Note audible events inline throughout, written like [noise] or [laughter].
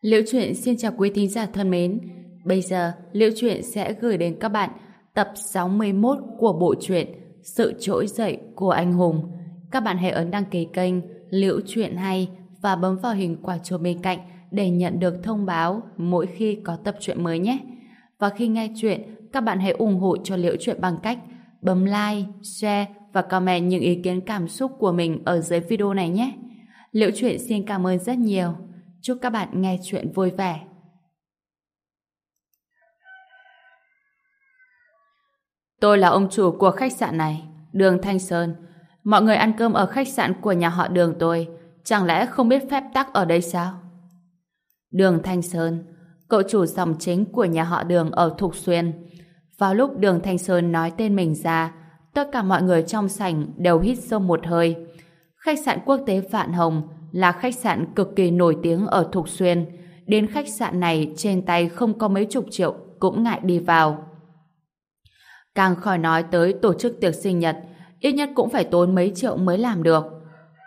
Liễu truyện xin chào quý thính giả thân mến. Bây giờ, Liễu truyện sẽ gửi đến các bạn tập 61 của bộ truyện Sự trỗi dậy của anh hùng. Các bạn hãy ấn đăng ký kênh Liễu truyện hay và bấm vào hình quả chuông bên cạnh để nhận được thông báo mỗi khi có tập truyện mới nhé. Và khi nghe truyện, các bạn hãy ủng hộ cho Liễu truyện bằng cách bấm like, share và comment những ý kiến cảm xúc của mình ở dưới video này nhé. Liễu truyện xin cảm ơn rất nhiều. Chúc các bạn nghe chuyện vui vẻ. Tôi là ông chủ của khách sạn này, đường Thanh Sơn. Mọi người ăn cơm ở khách sạn của nhà họ đường tôi. Chẳng lẽ không biết phép tắc ở đây sao? Đường Thanh Sơn, cậu chủ dòng chính của nhà họ đường ở Thục Xuyên. Vào lúc đường Thanh Sơn nói tên mình ra, tất cả mọi người trong sảnh đều hít sâu một hơi. Khách sạn quốc tế Vạn Hồng là khách sạn cực kỳ nổi tiếng ở Thục Xuyên. Đến khách sạn này trên tay không có mấy chục triệu cũng ngại đi vào. Càng khỏi nói tới tổ chức tiệc sinh nhật, ít nhất cũng phải tốn mấy triệu mới làm được.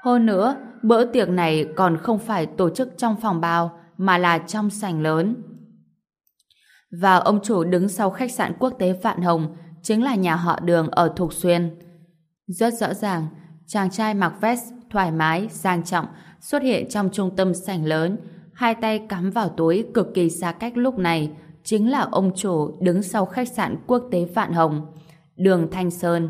Hơn nữa, bữa tiệc này còn không phải tổ chức trong phòng bao, mà là trong sảnh lớn. Và ông chủ đứng sau khách sạn quốc tế Vạn Hồng chính là nhà họ đường ở Thục Xuyên. Rất rõ ràng, chàng trai mặc vest thoải mái, sang trọng xuất hiện trong trung tâm sảnh lớn, hai tay cắm vào túi cực kỳ xa cách lúc này, chính là ông chủ đứng sau khách sạn quốc tế Vạn Hồng, Đường Thanh Sơn.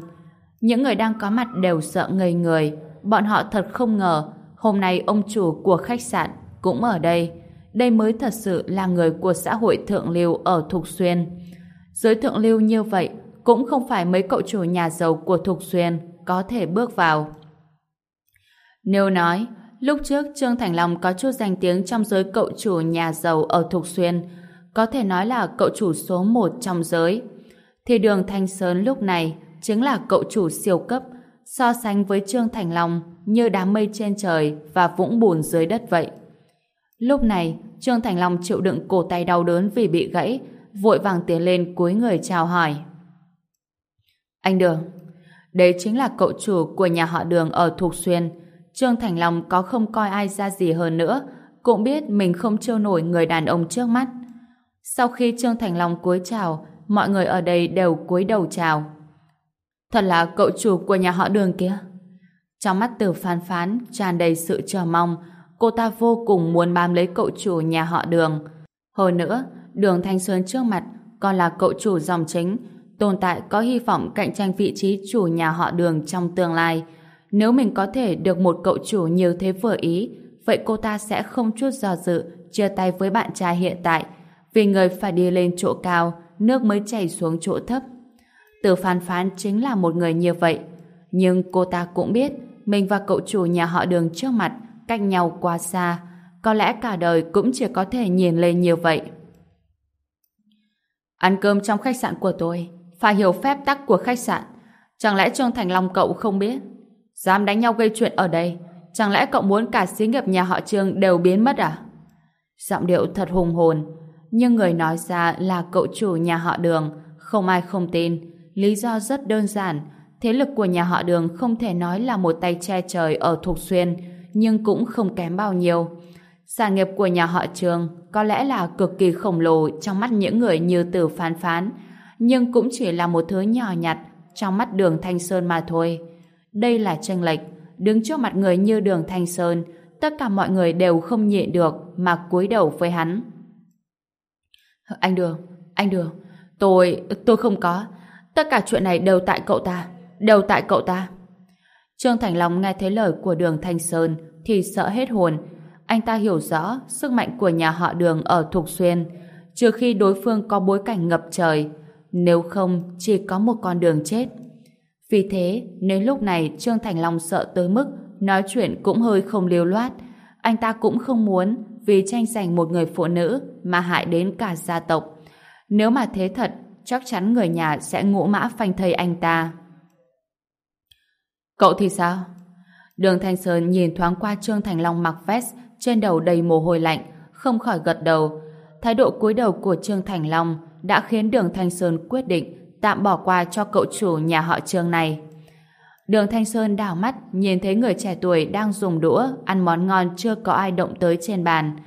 Những người đang có mặt đều sợ ngây người, bọn họ thật không ngờ hôm nay ông chủ của khách sạn cũng ở đây. Đây mới thật sự là người của xã hội thượng lưu ở Thục Xuyên. Giới thượng lưu như vậy cũng không phải mấy cậu chủ nhà giàu của Thục Xuyên có thể bước vào. Nếu nói, lúc trước Trương Thành Long có chút danh tiếng trong giới cậu chủ nhà giàu ở Thục Xuyên, có thể nói là cậu chủ số một trong giới. Thì đường Thanh Sơn lúc này chính là cậu chủ siêu cấp, so sánh với Trương Thành Long như đám mây trên trời và vũng bùn dưới đất vậy. Lúc này, Trương Thành Long chịu đựng cổ tay đau đớn vì bị gãy, vội vàng tiến lên cúi người chào hỏi. Anh Đường, đấy chính là cậu chủ của nhà họ Đường ở Thục Xuyên, Trương Thành Long có không coi ai ra gì hơn nữa, cũng biết mình không trêu nổi người đàn ông trước mắt. Sau khi Trương Thành Long cúi chào, mọi người ở đây đều cúi đầu chào. Thật là cậu chủ của nhà họ đường kia. Trong mắt từ phán phán tràn đầy sự chờ mong, cô ta vô cùng muốn bám lấy cậu chủ nhà họ đường. Hồi nữa, đường Thanh Xuân trước mặt còn là cậu chủ dòng chính, tồn tại có hy vọng cạnh tranh vị trí chủ nhà họ đường trong tương lai, nếu mình có thể được một cậu chủ nhiều thế vừa ý, vậy cô ta sẽ không chút do dự chia tay với bạn trai hiện tại. Vì người phải đi lên chỗ cao, nước mới chảy xuống chỗ thấp. Từ phán phán chính là một người như vậy. Nhưng cô ta cũng biết mình và cậu chủ nhà họ đường trước mặt cách nhau quá xa. Có lẽ cả đời cũng chỉ có thể nhìn lên như vậy. Ăn cơm trong khách sạn của tôi phải hiểu phép tắc của khách sạn. Chẳng lẽ Trương Thành Long cậu không biết? Dám đánh nhau gây chuyện ở đây Chẳng lẽ cậu muốn cả xí nghiệp nhà họ Trương đều biến mất à? Giọng điệu thật hùng hồn Nhưng người nói ra là cậu chủ nhà họ Đường Không ai không tin Lý do rất đơn giản Thế lực của nhà họ Đường không thể nói là một tay che trời ở Thục Xuyên Nhưng cũng không kém bao nhiêu Sản nghiệp của nhà họ Trương có lẽ là cực kỳ khổng lồ trong mắt những người như Tử phán phán, nhưng cũng chỉ là một thứ nhỏ nhặt trong mắt đường Thanh Sơn mà thôi. Đây là tranh lệch. Đứng trước mặt người như đường Thanh Sơn, tất cả mọi người đều không nhịn được mà cúi đầu với hắn. Anh Đường, anh Đường, tôi, tôi không có. Tất cả chuyện này đều tại cậu ta, đều tại cậu ta. Trương Thành Long nghe thấy lời của đường Thanh Sơn thì sợ hết hồn. Anh ta hiểu rõ sức mạnh của nhà họ đường ở Thục Xuyên, trừ khi đối phương có bối cảnh ngập trời. Nếu không, chỉ có một con đường chết. Vì thế, nếu lúc này Trương Thành Long sợ tới mức nói chuyện cũng hơi không liều loát. Anh ta cũng không muốn vì tranh giành một người phụ nữ mà hại đến cả gia tộc. Nếu mà thế thật, chắc chắn người nhà sẽ ngũ mã phanh thây anh ta. Cậu thì sao? Đường Thanh Sơn nhìn thoáng qua Trương Thành Long mặc vest trên đầu đầy mồ hôi lạnh, không khỏi gật đầu. Thái độ cúi đầu của Trương Thành Long đã khiến Đường Thanh Sơn quyết định tạm bỏ qua cho cậu chủ nhà họ Trương này. Đường Thanh Sơn đảo mắt nhìn thấy người trẻ tuổi đang dùng đũa ăn món ngon chưa có ai động tới trên bàn.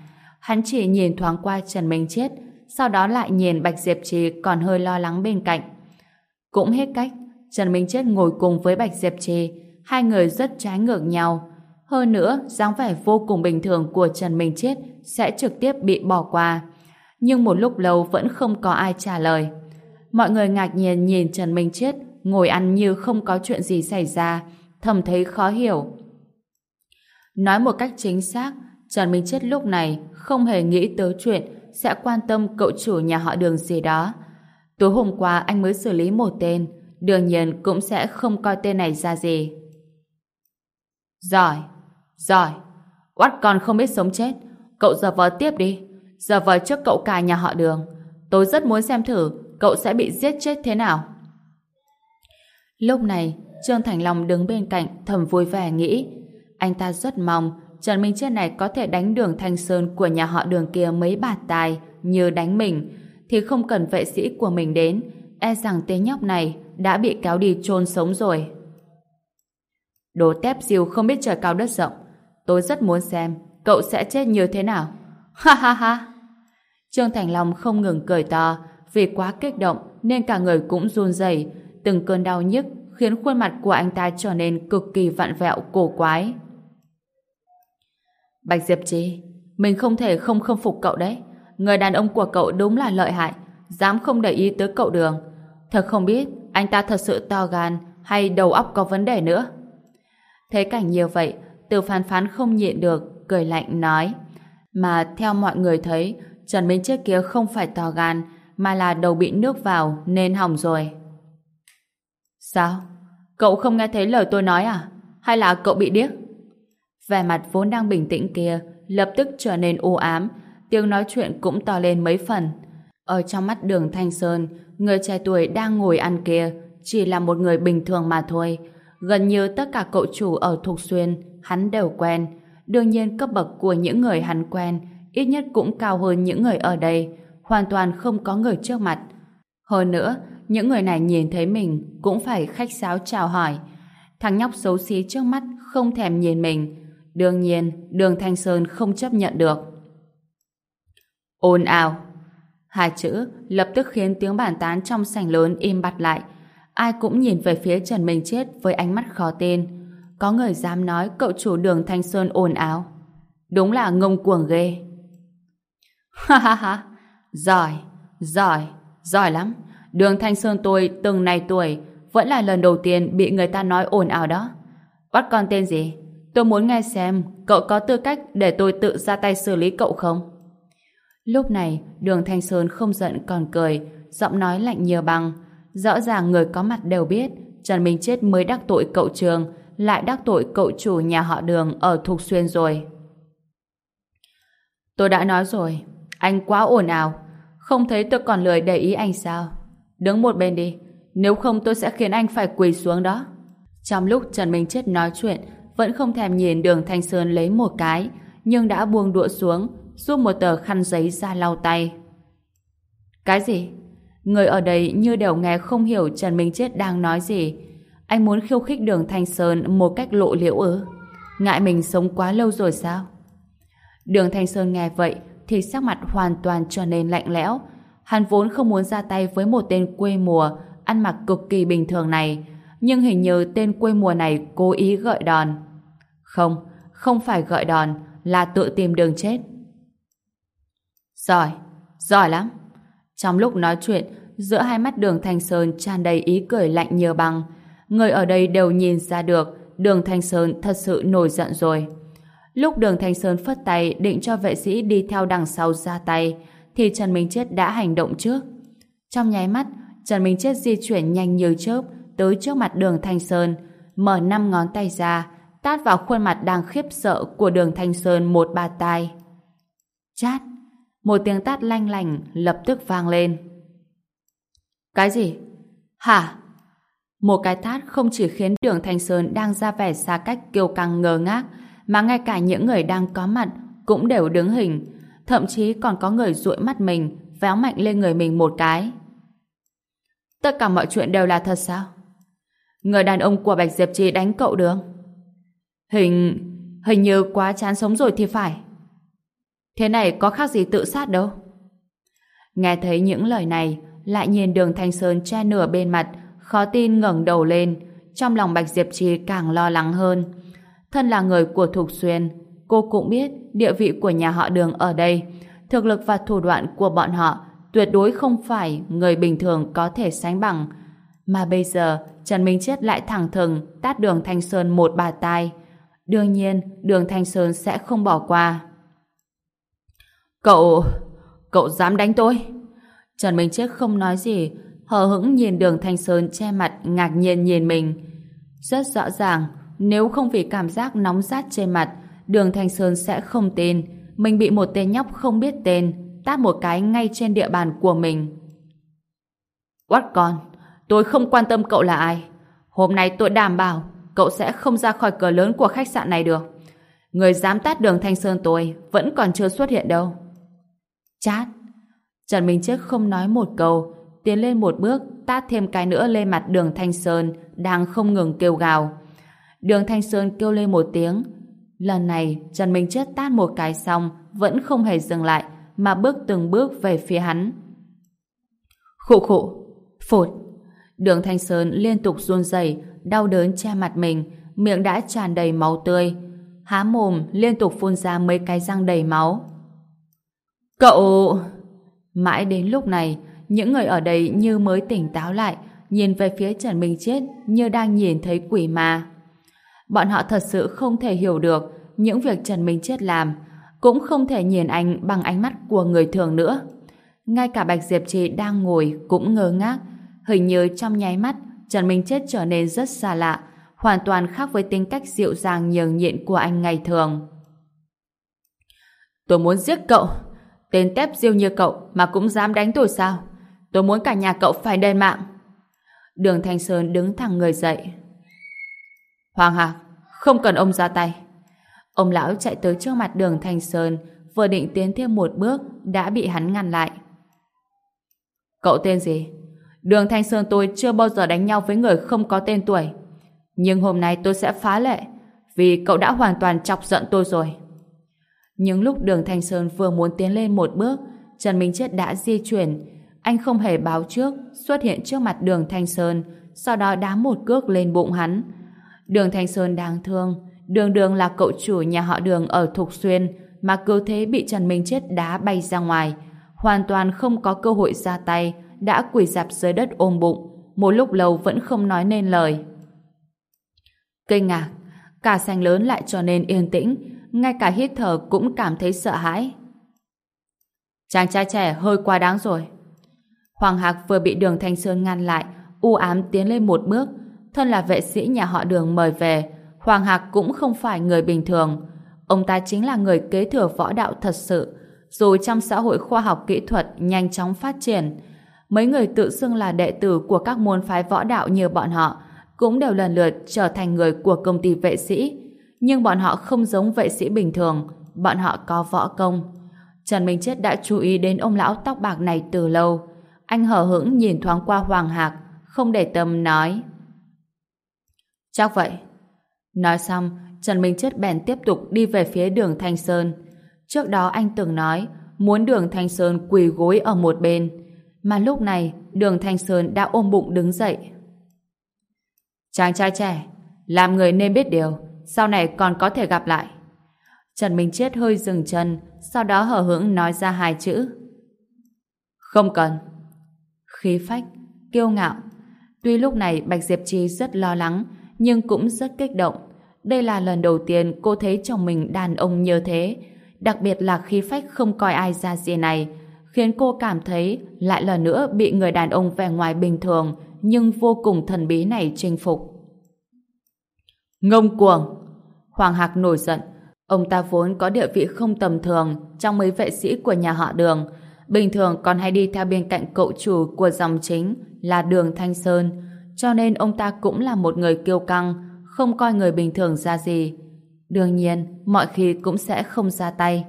Hắn chỉ nhìn thoáng qua Trần Minh Chết, sau đó lại nhìn Bạch Diệp Trì còn hơi lo lắng bên cạnh. Cũng hết cách, Trần Minh Chết ngồi cùng với Bạch Diệp Trì, hai người rất trái ngược nhau. Hơn nữa, dáng vẻ vô cùng bình thường của Trần Minh Chết sẽ trực tiếp bị bỏ qua. Nhưng một lúc lâu vẫn không có ai trả lời. Mọi người ngạc nhiên nhìn Trần Minh Chết ngồi ăn như không có chuyện gì xảy ra, thầm thấy khó hiểu. Nói một cách chính xác, Trần Minh Chết lúc này không hề nghĩ tới chuyện sẽ quan tâm cậu chủ nhà họ đường gì đó. Tối hôm qua anh mới xử lý một tên, đương nhiên cũng sẽ không coi tên này ra gì. Giỏi, giỏi, oát con không biết sống chết, cậu giờ vờ tiếp đi, giờ vờ trước cậu cả nhà họ đường. Tôi rất muốn xem thử cậu sẽ bị giết chết thế nào. Lúc này, Trương Thành Long đứng bên cạnh thầm vui vẻ nghĩ anh ta rất mong Trần Minh Chết này có thể đánh đường Thanh Sơn của nhà họ đường kia mấy bạt tài như đánh mình thì không cần vệ sĩ của mình đến e rằng tên nhóc này đã bị kéo đi chôn sống rồi. Đồ tép diêu không biết trời cao đất rộng tôi rất muốn xem cậu sẽ chết như thế nào. Ha ha ha! Trương Thành Long không ngừng cười to vì quá kích động nên cả người cũng run rẩy từng cơn đau nhức khiến khuôn mặt của anh ta trở nên cực kỳ vặn vẹo cổ quái. Bạch Diệp Trì, mình không thể không khâm phục cậu đấy. Người đàn ông của cậu đúng là lợi hại, dám không để ý tới cậu đường. Thật không biết anh ta thật sự to gan hay đầu óc có vấn đề nữa. thế cảnh như vậy, từ phán phán không nhịn được, cười lạnh nói. Mà theo mọi người thấy, Trần Minh trước kia không phải to gan, mà là đầu bị nước vào nên hỏng rồi. Sao? Cậu không nghe thấy lời tôi nói à? Hay là cậu bị điếc? Vẻ mặt vốn đang bình tĩnh kia lập tức trở nên u ám, tiếng nói chuyện cũng to lên mấy phần. Ở trong mắt đường Thanh Sơn, người trẻ tuổi đang ngồi ăn kia chỉ là một người bình thường mà thôi. Gần như tất cả cậu chủ ở Thục Xuyên, hắn đều quen. Đương nhiên cấp bậc của những người hắn quen ít nhất cũng cao hơn những người ở đây, hoàn toàn không có người trước mặt. Hơn nữa, những người này nhìn thấy mình cũng phải khách sáo chào hỏi. Thằng nhóc xấu xí trước mắt không thèm nhìn mình, Đương nhiên, đường Thanh Sơn không chấp nhận được. Ồn ào. Hai chữ lập tức khiến tiếng bàn tán trong sảnh lớn im bặt lại. Ai cũng nhìn về phía Trần Minh Chết với ánh mắt khó tin. Có người dám nói cậu chủ đường Thanh Sơn ồn ào. Đúng là ngông cuồng ghê. Ha ha ha. Giỏi, giỏi, giỏi lắm. Đường Thanh Sơn tôi từng này tuổi vẫn là lần đầu tiên bị người ta nói ồn ào đó. Bắt con tên gì? Tôi muốn nghe xem cậu có tư cách để tôi tự ra tay xử lý cậu không? Lúc này, đường Thanh Sơn không giận còn cười, giọng nói lạnh như băng. Rõ ràng người có mặt đều biết Trần Minh Chết mới đắc tội cậu trường, lại đắc tội cậu chủ nhà họ đường ở Thục Xuyên rồi. Tôi đã nói rồi, anh quá ồn ào. Không thấy tôi còn lười để ý anh sao? Đứng một bên đi, nếu không tôi sẽ khiến anh phải quỳ xuống đó. Trong lúc Trần Minh Chết nói chuyện, vẫn không thèm nhìn đường Thanh Sơn lấy một cái, nhưng đã buông đũa xuống, rút một tờ khăn giấy ra lau tay. Cái gì? Người ở đây như đều nghe không hiểu Trần Minh Chết đang nói gì. Anh muốn khiêu khích đường Thanh Sơn một cách lộ liễu ư? Ngại mình sống quá lâu rồi sao? Đường Thanh Sơn nghe vậy thì sắc mặt hoàn toàn trở nên lạnh lẽo. Hắn vốn không muốn ra tay với một tên quê mùa ăn mặc cực kỳ bình thường này, nhưng hình như tên quê mùa này cố ý gợi đòn. Không, không phải gợi đòn, là tự tìm đường chết. Giỏi, giỏi lắm. Trong lúc nói chuyện, giữa hai mắt đường Thanh Sơn tràn đầy ý cười lạnh như băng. Người ở đây đều nhìn ra được đường Thanh Sơn thật sự nổi giận rồi. Lúc đường Thanh Sơn phất tay định cho vệ sĩ đi theo đằng sau ra tay, thì Trần Minh Chết đã hành động trước. Trong nháy mắt, Trần Minh Chết di chuyển nhanh như chớp tới trước mặt đường Thanh Sơn, mở năm ngón tay ra, tát vào khuôn mặt đang khiếp sợ của đường Thanh Sơn một ba tai. Chát! Một tiếng tát lanh lành lập tức vang lên. Cái gì? Hả? Một cái tát không chỉ khiến đường Thanh Sơn đang ra vẻ xa cách kiêu căng ngơ ngác, mà ngay cả những người đang có mặt cũng đều đứng hình, thậm chí còn có người dụi mắt mình, véo mạnh lên người mình một cái. Tất cả mọi chuyện đều là thật sao? Người đàn ông của Bạch Diệp Trì đánh cậu đường. Hình... hình như quá chán sống rồi thì phải. Thế này có khác gì tự sát đâu. Nghe thấy những lời này, lại nhìn đường Thanh Sơn che nửa bên mặt, khó tin ngẩng đầu lên. Trong lòng Bạch Diệp Trì càng lo lắng hơn. Thân là người của Thục Xuyên, cô cũng biết địa vị của nhà họ đường ở đây. Thực lực và thủ đoạn của bọn họ tuyệt đối không phải người bình thường có thể sánh bằng. Mà bây giờ, Trần Minh Chết lại thẳng thừng tát đường Thanh Sơn một bà tai. Đương nhiên, đường Thanh Sơn sẽ không bỏ qua. Cậu... cậu dám đánh tôi? Trần Minh Chết không nói gì, hờ hững nhìn đường Thanh Sơn che mặt ngạc nhiên nhìn mình. Rất rõ ràng, nếu không vì cảm giác nóng rát trên mặt, đường Thanh Sơn sẽ không tin mình bị một tên nhóc không biết tên tát một cái ngay trên địa bàn của mình. quát con? Tôi không quan tâm cậu là ai. Hôm nay tôi đảm bảo cậu sẽ không ra khỏi cửa lớn của khách sạn này được. Người dám tát đường Thanh Sơn tôi vẫn còn chưa xuất hiện đâu. Chát. Trần Minh Chết không nói một câu, tiến lên một bước, tát thêm cái nữa lên mặt đường Thanh Sơn, đang không ngừng kêu gào. Đường Thanh Sơn kêu lên một tiếng. Lần này, Trần Minh Chết tát một cái xong, vẫn không hề dừng lại, mà bước từng bước về phía hắn. Khụ khụ, phột. Đường Thanh Sơn liên tục run rẩy, đau đớn che mặt mình, miệng đã tràn đầy máu tươi. Há mồm liên tục phun ra mấy cái răng đầy máu. Cậu... Mãi đến lúc này, những người ở đây như mới tỉnh táo lại, nhìn về phía Trần Minh Chết như đang nhìn thấy quỷ ma. Bọn họ thật sự không thể hiểu được những việc Trần Minh Chết làm, cũng không thể nhìn anh bằng ánh mắt của người thường nữa. Ngay cả Bạch Diệp Trì đang ngồi cũng ngơ ngác, hình như trong nháy mắt Trần Minh Chết trở nên rất xa lạ, hoàn toàn khác với tính cách dịu dàng nhường nhịn của anh ngày thường. Tôi muốn giết cậu, tên tép diêu như cậu mà cũng dám đánh tôi sao? Tôi muốn cả nhà cậu phải đền mạng. Đường Thanh Sơn đứng thẳng người dậy. Hoàng Hạc, không cần ông ra tay. Ông lão chạy tới trước mặt đường Thanh Sơn, vừa định tiến thêm một bước, đã bị hắn ngăn lại. Cậu tên gì? Đường Thanh Sơn tôi chưa bao giờ đánh nhau với người không có tên tuổi. Nhưng hôm nay tôi sẽ phá lệ, vì cậu đã hoàn toàn chọc giận tôi rồi. Nhưng lúc đường Thanh Sơn vừa muốn tiến lên một bước, Trần Minh Chết đã di chuyển. Anh không hề báo trước, xuất hiện trước mặt đường Thanh Sơn, sau đó đá một cước lên bụng hắn. Đường Thanh Sơn đáng thương, đường đường là cậu chủ nhà họ đường ở Thục Xuyên, mà cứ thế bị Trần Minh Chết đá bay ra ngoài, hoàn toàn không có cơ hội ra tay, đã quỳ dạp dưới đất ôm bụng, một lúc lâu vẫn không nói nên lời. Kinh ngạc, cả sành lớn lại trở nên yên tĩnh, ngay cả hít thở cũng cảm thấy sợ hãi. Chàng trai trẻ hơi quá đáng rồi. Hoàng Hạc vừa bị đường Thanh Sơn ngăn lại, u ám tiến lên một bước, thân là vệ sĩ nhà họ đường mời về, Hoàng Hạc cũng không phải người bình thường. Ông ta chính là người kế thừa võ đạo thật sự, rồi trong xã hội khoa học kỹ thuật nhanh chóng phát triển. Mấy người tự xưng là đệ tử của các môn phái võ đạo như bọn họ cũng đều lần lượt trở thành người của công ty vệ sĩ, nhưng bọn họ không giống vệ sĩ bình thường, bọn họ có võ công. Trần Minh Chết đã chú ý đến ông lão tóc bạc này từ lâu. Anh hờ hững nhìn thoáng qua Hoàng Hạc, không để tâm nói. Chắc vậy. Nói xong, Trần Minh Chết bèn tiếp tục đi về phía đường Thanh Sơn. Trước đó anh từng nói muốn đường Thanh Sơn quỳ gối ở một bên. Mà lúc này, đường Thanh Sơn đã ôm bụng đứng dậy. Chàng trai trẻ, làm người nên biết điều, sau này còn có thể gặp lại. Trần Minh Chết hơi dừng chân, sau đó hở hững nói ra hai chữ. Không cần. Khí phách, kiêu ngạo. Tuy lúc này Bạch Diệp Chi rất lo lắng, nhưng cũng rất kích động. Đây là lần đầu tiên cô thấy chồng mình đàn ông như thế, đặc biệt là khi phách không coi ai ra gì này, khiến cô cảm thấy lại lần nữa bị người đàn ông vẻ ngoài bình thường nhưng vô cùng thần bí này chinh phục. Ngông cuồng! Hoàng Hạc nổi giận. Ông ta vốn có địa vị không tầm thường trong mấy vệ sĩ của nhà họ đường. Bình thường còn hay đi theo bên cạnh cậu chủ của dòng chính là đường Thanh Sơn. Cho nên ông ta cũng là một người kiêu căng, không coi người bình thường ra gì. Đương nhiên, mọi khi cũng sẽ không ra tay.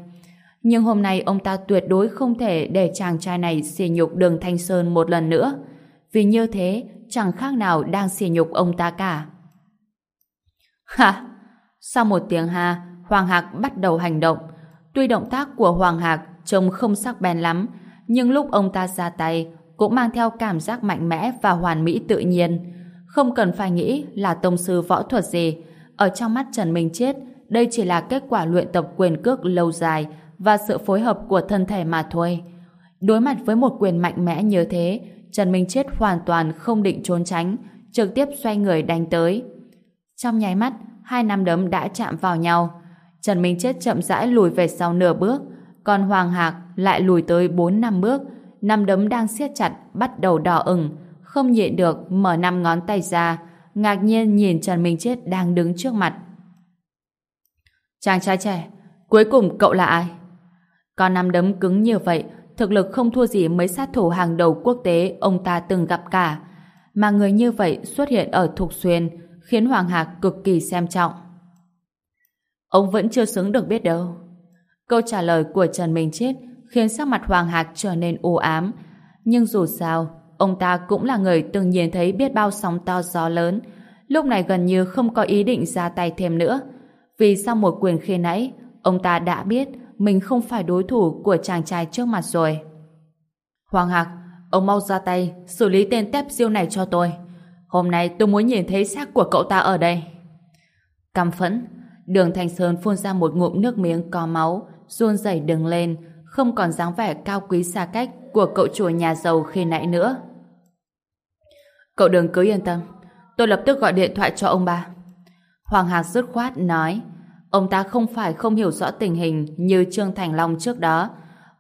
Nhưng hôm nay ông ta tuyệt đối không thể để chàng trai này xỉ nhục đường Thanh Sơn một lần nữa. Vì như thế, chẳng khác nào đang xỉ nhục ông ta cả. [laughs] Ha! Sau một tiếng ha, Hoàng Hạc bắt đầu hành động. Tuy động tác của Hoàng Hạc trông không sắc bén lắm, nhưng lúc ông ta ra tay cũng mang theo cảm giác mạnh mẽ và hoàn mỹ tự nhiên. Không cần phải nghĩ là tông sư võ thuật gì. Ở trong mắt Trần Minh Chết, đây chỉ là kết quả luyện tập quyền cước lâu dài và sự phối hợp của thân thể mà thôi. Đối mặt với một quyền mạnh mẽ như thế, Trần Minh Chết hoàn toàn không định trốn tránh, trực tiếp xoay người đánh tới. Trong nháy mắt, hai nắm đấm đã chạm vào nhau. Trần Minh Chết chậm rãi lùi về sau nửa bước, còn Hoàng Hạc lại lùi tới 4 năm bước, năm đấm đang siết chặt bắt đầu đỏ ửng, không nhịn được mở năm ngón tay ra, ngạc nhiên nhìn Trần Minh Chết đang đứng trước mặt. Chàng trai trẻ, cuối cùng cậu là ai? con năm đấm cứng như vậy, thực lực không thua gì mấy sát thủ hàng đầu quốc tế ông ta từng gặp cả. Mà người như vậy xuất hiện ở Thục Xuyên khiến Hoàng Hạc cực kỳ xem trọng. Ông vẫn chưa xứng được biết đâu. Câu trả lời của Trần Minh Chết khiến sắc mặt Hoàng Hạc trở nên u ám. Nhưng dù sao, ông ta cũng là người từng nhìn thấy biết bao sóng to gió lớn. Lúc này gần như không có ý định ra tay thêm nữa. Vì sau một quyền khi nãy, ông ta đã biết mình không phải đối thủ của chàng trai trước mặt rồi. Hoàng Hạc, ông mau ra tay, xử lý tên tép siêu này cho tôi. Hôm nay tôi muốn nhìn thấy xác của cậu ta ở đây. Căm phẫn, đường Thành Sơn phun ra một ngụm nước miếng có máu, run rẩy đứng lên, không còn dáng vẻ cao quý xa cách của cậu chủ nhà giàu khi nãy nữa. Cậu đừng cứ yên tâm, tôi lập tức gọi điện thoại cho ông ba. Hoàng Hạc dứt khoát nói, ông ta không phải không hiểu rõ tình hình như Trương Thành Long trước đó.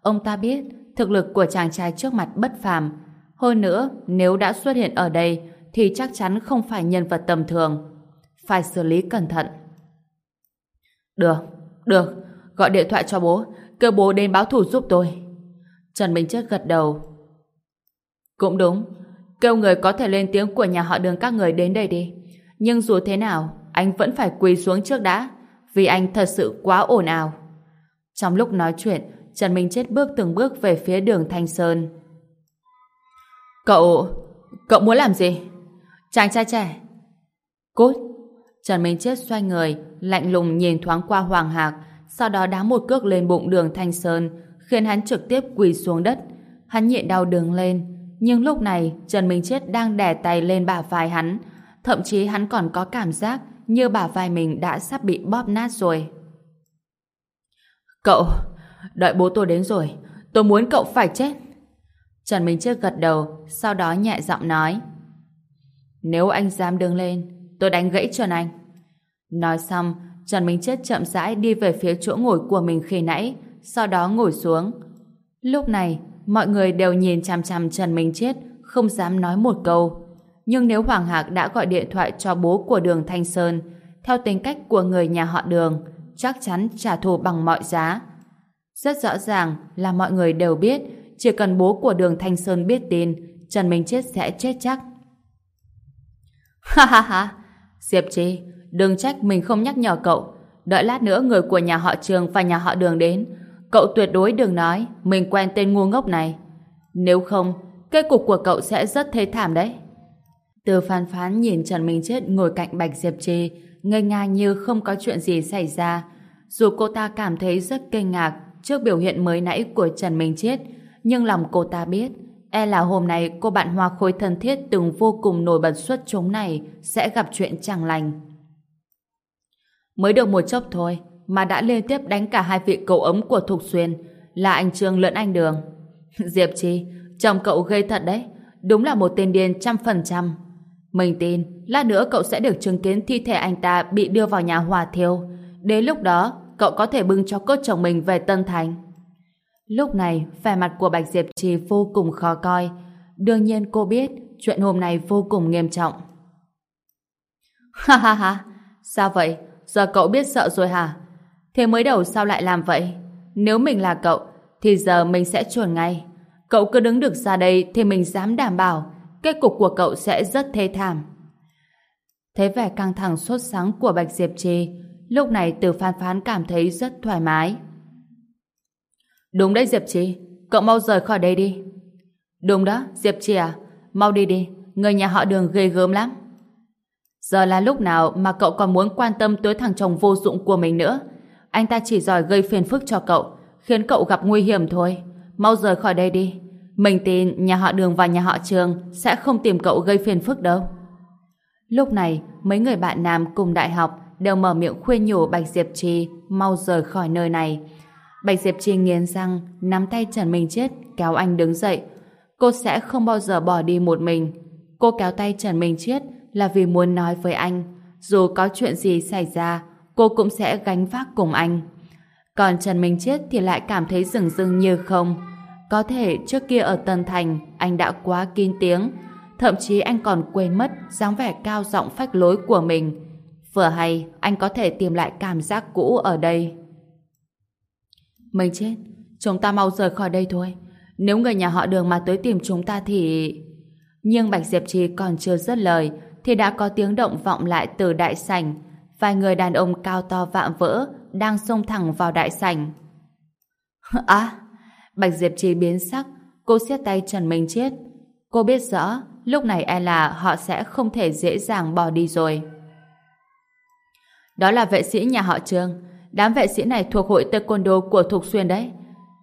Ông ta biết thực lực của chàng trai trước mặt bất phàm. Hơn nữa, nếu đã xuất hiện ở đây, thì chắc chắn không phải nhân vật tầm thường. Phải xử lý cẩn thận. Được, được, gọi điện thoại cho bố, kêu bố đến báo thủ giúp tôi. Trần Minh Chết gật đầu. Cũng đúng, kêu người có thể lên tiếng của nhà họ đường các người đến đây đi. Nhưng dù thế nào, anh vẫn phải quỳ xuống trước đã, vì anh thật sự quá ồn ào. Trong lúc nói chuyện, Trần Minh Chết bước từng bước về phía đường Thanh Sơn. Cậu... cậu muốn làm gì? Chàng trai trẻ. Cút. Trần Minh Chết xoay người, lạnh lùng nhìn thoáng qua Hoàng Hạc, sau đó đá một cước lên bụng đường Thanh Sơn, khiến hắn trực tiếp quỳ xuống đất. Hắn nhịn đau đứng lên, nhưng lúc này Trần Minh Chết đang đè tay lên bả vai hắn, thậm chí hắn còn có cảm giác như bả vai mình đã sắp bị bóp nát rồi. Cậu, đợi bố tôi đến rồi, tôi muốn cậu phải chết. Trần Minh Chết gật đầu, sau đó nhẹ giọng nói. Nếu anh dám đứng lên, tôi đánh gãy chân anh. Nói xong, Trần Minh Chết chậm rãi đi về phía chỗ ngồi của mình khi nãy, sau đó ngồi xuống. Lúc này, mọi người đều nhìn chằm chằm Trần Minh Chết, không dám nói một câu. Nhưng nếu Hoàng Hạc đã gọi điện thoại cho bố của đường Thanh Sơn, theo tính cách của người nhà họ đường, chắc chắn trả thù bằng mọi giá. Rất rõ ràng là mọi người đều biết, chỉ cần bố của đường Thanh Sơn biết tin, Trần Minh Chết sẽ chết chắc. [laughs] Ha ha ha, Diệp Chi, đừng trách mình không nhắc nhở cậu. Đợi lát nữa người của nhà họ Trường và nhà họ Đường đến, cậu tuyệt đối đừng nói mình quen tên ngu ngốc này. Nếu không, kết cục của cậu sẽ rất thê thảm đấy. Từ phán phán nhìn Trần Minh Chết ngồi cạnh Bạch Diệp Trì, ngây nga như không có chuyện gì xảy ra. Dù cô ta cảm thấy rất kinh ngạc trước biểu hiện mới nãy của Trần Minh Chết, nhưng lòng cô ta biết, e là hôm nay cô bạn hoa khôi thân thiết từng vô cùng nổi bật xuất chúng này sẽ gặp chuyện chẳng lành. Mới được một chốc thôi, mà đã liên tiếp đánh cả hai vị cậu ấm của Thục Xuyên, là anh Trương lẫn anh Đường. [laughs] Diệp Chi, chồng cậu gây thật đấy, đúng là một tên điên trăm phần trăm. Mình tin, lát nữa cậu sẽ được chứng kiến thi thể anh ta bị đưa vào nhà hòa thiêu. Đến lúc đó, cậu có thể bưng cho cốt chồng mình về Tân Thành. Lúc này, vẻ mặt của Bạch Diệp Trì vô cùng khó coi. Đương nhiên cô biết chuyện hôm nay vô cùng nghiêm trọng. [laughs] Ha ha ha, sao vậy? Giờ cậu biết sợ rồi hả? Thế mới đầu sao lại làm vậy? Nếu mình là cậu, thì giờ mình sẽ chuồn ngay. Cậu cứ đứng được ra đây thì mình dám đảm bảo kết cục của cậu sẽ rất thê thảm. Thấy vẻ căng thẳng sốt sáng của Bạch Diệp Trì, lúc này từ phán phán cảm thấy rất thoải mái. Đúng đấy Diệp Trì, cậu mau rời khỏi đây đi. Đúng đó, Diệp Trì à, mau đi đi, người nhà họ đường ghê gớm lắm. Giờ là lúc nào mà cậu còn muốn quan tâm tới thằng chồng vô dụng của mình nữa. Anh ta chỉ giỏi gây phiền phức cho cậu, khiến cậu gặp nguy hiểm thôi. Mau rời khỏi đây đi. Mình tin nhà họ Đường và nhà họ Trường sẽ không tìm cậu gây phiền phức đâu. Lúc này, mấy người bạn nam cùng đại học đều mở miệng khuyên nhủ Bạch Diệp Trì mau rời khỏi nơi này. Bạch Diệp Trì nghiến răng, nắm tay Trần Minh Chết, kéo anh đứng dậy. Cô sẽ không bao giờ bỏ đi một mình. Cô kéo tay Trần Minh Chết là vì muốn nói với anh, dù có chuyện gì xảy ra, cô cũng sẽ gánh vác cùng anh. Còn Trần Minh Chết thì lại cảm thấy rừng rưng như không. Có thể trước kia ở Tân Thành, anh đã quá kín tiếng, thậm chí anh còn quên mất dáng vẻ cao giọng phách lối của mình. Vừa hay, anh có thể tìm lại cảm giác cũ ở đây. Mình chết, chúng ta mau rời khỏi đây thôi. Nếu người nhà họ đường mà tới tìm chúng ta thì... Nhưng Bạch Diệp Trì còn chưa dứt lời, thì đã có tiếng động vọng lại từ đại sảnh. Vài người đàn ông cao to vạm vỡ đang xông thẳng vào đại sảnh. [laughs] À, Bạch Diệp Trì biến sắc, cô siết tay Trần Minh Chết. Cô biết rõ, lúc này e là họ sẽ không thể dễ dàng bỏ đi rồi. Đó là vệ sĩ nhà họ Trương. Đám vệ sĩ này thuộc hội taekwondo của Thục Xuyên đấy.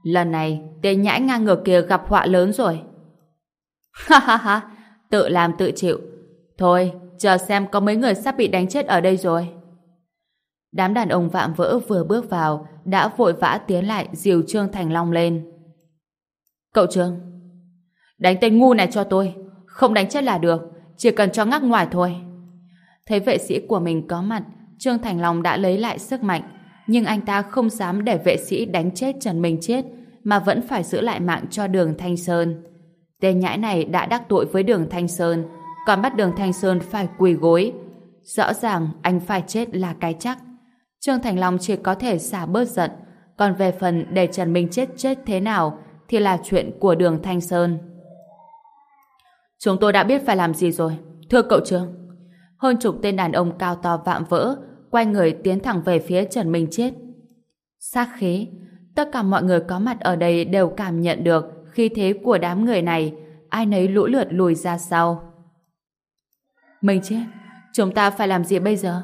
Lần này, tên nhãi ngang ngược kia gặp họa lớn rồi. [laughs] Ha ha ha, tự làm tự chịu. Thôi, chờ xem có mấy người sắp bị đánh chết ở đây rồi. Đám đàn ông vạm vỡ vừa bước vào, đã vội vã tiến lại dìu Trương Thành Long lên. Cậu Trương, đánh tên ngu này cho tôi. Không đánh chết là được, chỉ cần cho ngắc ngoài thôi. Thấy vệ sĩ của mình có mặt, Trương Thành Long đã lấy lại sức mạnh, nhưng anh ta không dám để vệ sĩ đánh chết Trần Minh Chết, mà vẫn phải giữ lại mạng cho đường Thanh Sơn. Tên nhãi này đã đắc tội với đường Thanh Sơn, còn bắt đường Thanh Sơn phải quỳ gối. Rõ ràng anh phải chết là cái chắc. Trương Thành Long chỉ có thể xả bớt giận, còn về phần để Trần Minh chết chết thế nào thì là chuyện của đường Thanh Sơn. Chúng tôi đã biết phải làm gì rồi. Thưa cậu Trương. Hơn chục tên đàn ông cao to vạm vỡ quay người tiến thẳng về phía Trần Minh Chết. Sát khí, tất cả mọi người có mặt ở đây đều cảm nhận được khi thế của đám người này, ai nấy lũ lượt lùi ra sau mình Chết, chúng ta phải làm gì bây giờ?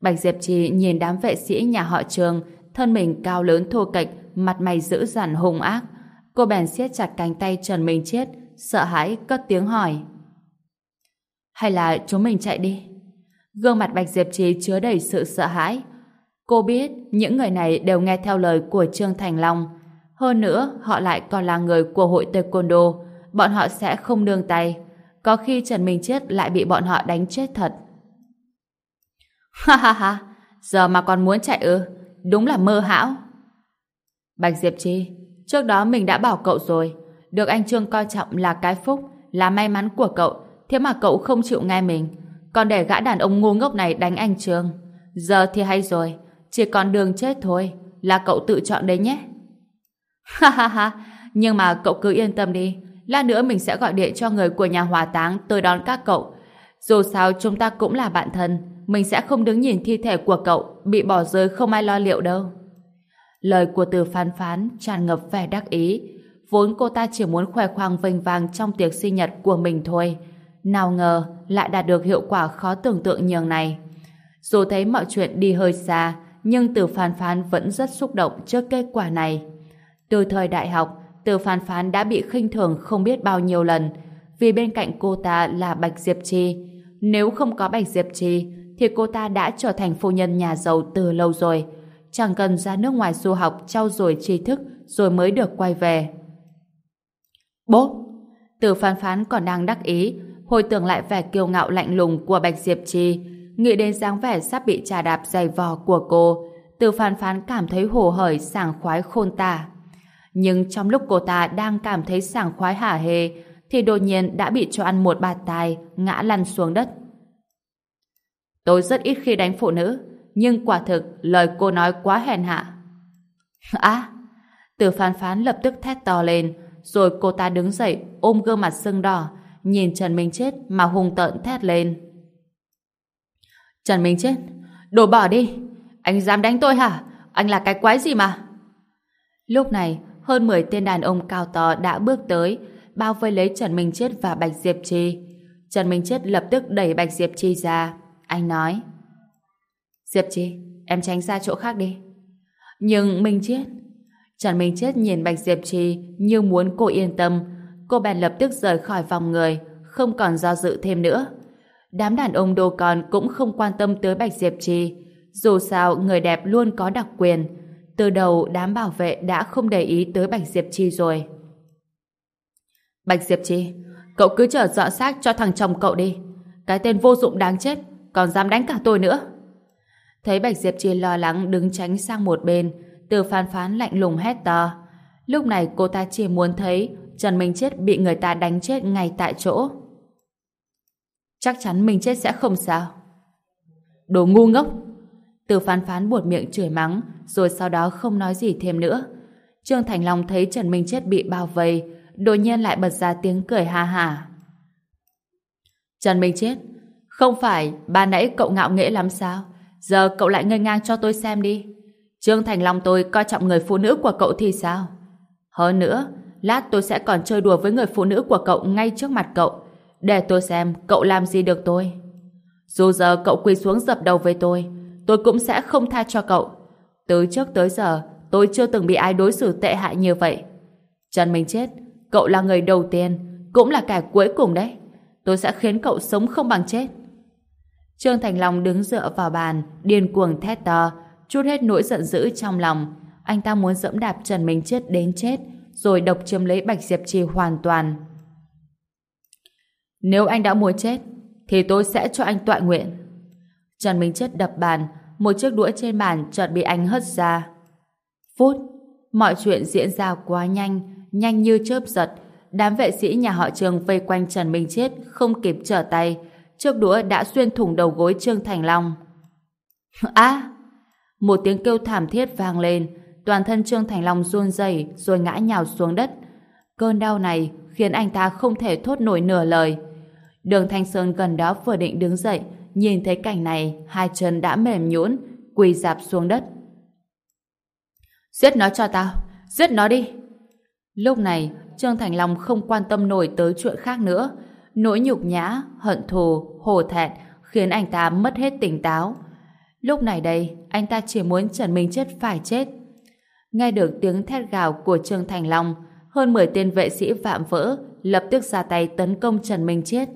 Bạch Diệp Trì nhìn đám vệ sĩ nhà họ Trường, thân mình cao lớn thô kệch, mặt mày dữ dằn hung ác. Cô bèn siết chặt cánh tay Trần Minh Chết, sợ hãi cất tiếng hỏi. Hay là chúng mình chạy đi? Gương mặt Bạch Diệp Trì chứa đầy sự sợ hãi. Cô biết những người này đều nghe theo lời của Trương Thành Long. Hơn nữa, họ lại còn là người của hội Taekwondo. Bọn họ sẽ không nương tay. Có khi Trần Minh Chết lại bị bọn họ đánh chết thật. Ha ha ha, giờ mà còn muốn chạy ư? Đúng là mơ hão. Bạch Diệp Chi, trước đó mình đã bảo cậu rồi. Được anh Trương coi trọng là cái phúc, là may mắn của cậu. Thế mà cậu không chịu nghe mình còn để gã đàn ông ngu ngốc này đánh anh Trương. Giờ thì hay rồi, chỉ còn đường chết thôi, là cậu tự chọn đấy nhé. Ha ha ha, nhưng mà cậu cứ yên tâm đi, lát nữa mình sẽ gọi điện cho người của nhà hòa táng tới đón các cậu. Dù sao chúng ta cũng là bạn thân, mình sẽ không đứng nhìn thi thể của cậu bị bỏ rơi không ai lo liệu đâu. Lời của từ phán phán tràn ngập vẻ đắc ý, vốn cô ta chỉ muốn khoe khoang vênh vang trong tiệc sinh nhật của mình thôi. Nào ngờ lại đạt được hiệu quả khó tưởng tượng nhường này. Dù thấy mọi chuyện đi hơi xa, nhưng từ phán phán vẫn rất xúc động trước kết quả này. Từ thời đại học, từ phán phán đã bị khinh thường không biết bao nhiêu lần, vì bên cạnh cô ta là Bạch Diệp Chi. Nếu không có Bạch Diệp Chi, thì cô ta đã trở thành phu nhân nhà giàu từ lâu rồi. Chẳng cần ra nước ngoài du học trau dồi tri thức rồi mới được quay về. Bốp! Từ phán phán còn đang đắc ý, hồi tưởng lại vẻ kiêu ngạo lạnh lùng của Bạch Diệp Trì, nghĩ đến dáng vẻ sắp bị trà đạp dày vò của cô, từ phán phán cảm thấy hồ hởi sảng khoái khôn tả. Nhưng trong lúc cô ta đang cảm thấy sảng khoái hả hê, thì đột nhiên đã bị cho ăn một bạt tài, ngã lăn xuống đất. Tôi rất ít khi đánh phụ nữ, nhưng quả thực lời cô nói quá hèn hạ. À, từ phán phán lập tức thét to lên, rồi cô ta đứng dậy ôm gương mặt sưng đỏ, nhìn Trần Minh Chết mà hùng tợn thét lên. Trần Minh Chết, đổ bỏ đi! Anh dám đánh tôi hả? Anh là cái quái gì mà? Lúc này, hơn 10 tên đàn ông cao to đã bước tới, bao vây lấy Trần Minh Chết và Bạch Diệp Chi. Trần Minh Chết lập tức đẩy Bạch Diệp Chi ra. Anh nói, Diệp Chi, em tránh ra chỗ khác đi. Nhưng Minh Chết, Trần Minh Chết nhìn Bạch Diệp Trì như muốn cô yên tâm. Cô bèn lập tức rời khỏi vòng người, không còn do dự thêm nữa. Đám đàn ông đồ con cũng không quan tâm tới Bạch Diệp Trì. Dù sao, người đẹp luôn có đặc quyền. Từ đầu, đám bảo vệ đã không để ý tới Bạch Diệp chi rồi. Bạch Diệp chi cậu cứ chờ dọn xác cho thằng chồng cậu đi. Cái tên vô dụng đáng chết, còn dám đánh cả tôi nữa. Thấy Bạch Diệp chi lo lắng đứng tránh sang một bên, từ phán phán lạnh lùng hét to. Lúc này cô ta chỉ muốn thấy Trần Minh Chết bị người ta đánh chết ngay tại chỗ. Chắc chắn Minh Chết sẽ không sao. Đồ ngu ngốc! Từ phán phán buột miệng chửi mắng, rồi sau đó không nói gì thêm nữa. Trương Thành Long thấy Trần Minh Chết bị bao vây, đột nhiên lại bật ra tiếng cười ha hả. Trần Minh Chết, không phải ba nãy cậu ngạo nghễ lắm sao? Giờ cậu lại ngây ngang cho tôi xem đi. Trương Thành Long tôi coi trọng người phụ nữ của cậu thì sao? Hơn nữa, lát tôi sẽ còn chơi đùa với người phụ nữ của cậu ngay trước mặt cậu. Để tôi xem cậu làm gì được tôi. Dù giờ cậu quỳ xuống dập đầu với tôi, tôi cũng sẽ không tha cho cậu. Từ trước tới giờ, tôi chưa từng bị ai đối xử tệ hại như vậy. Trần Minh Chết, cậu là người đầu tiên, cũng là kẻ cuối cùng đấy. Tôi sẽ khiến cậu sống không bằng chết. Trương Thành Long đứng dựa vào bàn, điên cuồng thét to, chút hết nỗi giận dữ trong lòng. Anh ta muốn dẫm đạp Trần Minh Chết đến chết, rồi độc chiếm lấy Bạch Diệp Trì hoàn toàn. Nếu anh đã muốn chết, thì tôi sẽ cho anh tọa nguyện. Trần Minh Chết đập bàn, một chiếc đũa trên bàn chợt bị anh hất ra. Phút, mọi chuyện diễn ra quá nhanh, nhanh như chớp giật. Đám vệ sĩ nhà họ Trương vây quanh Trần Minh Chết không kịp trở tay, chiếc đũa đã xuyên thủng đầu gối Trương Thành Long. [laughs] À! Một tiếng kêu thảm thiết vang lên, toàn thân Trương Thành Long run rẩy rồi ngã nhào xuống đất. Cơn đau này khiến anh ta không thể thốt nổi nửa lời. Đường Thanh Sơn gần đó vừa định đứng dậy, nhìn thấy cảnh này, hai chân đã mềm nhũn, quỳ dạp xuống đất. Giết nó cho tao, giết nó đi. Lúc này, Trương Thành Long không quan tâm nổi tới chuyện khác nữa. Nỗi nhục nhã, hận thù, hổ thẹn khiến anh ta mất hết tỉnh táo. Lúc này đây, anh ta chỉ muốn Trần Minh Chết phải chết. Nghe được tiếng thét gào của Trương Thành Long, hơn 10 tên vệ sĩ vạm vỡ lập tức ra tay tấn công Trần Minh Chết.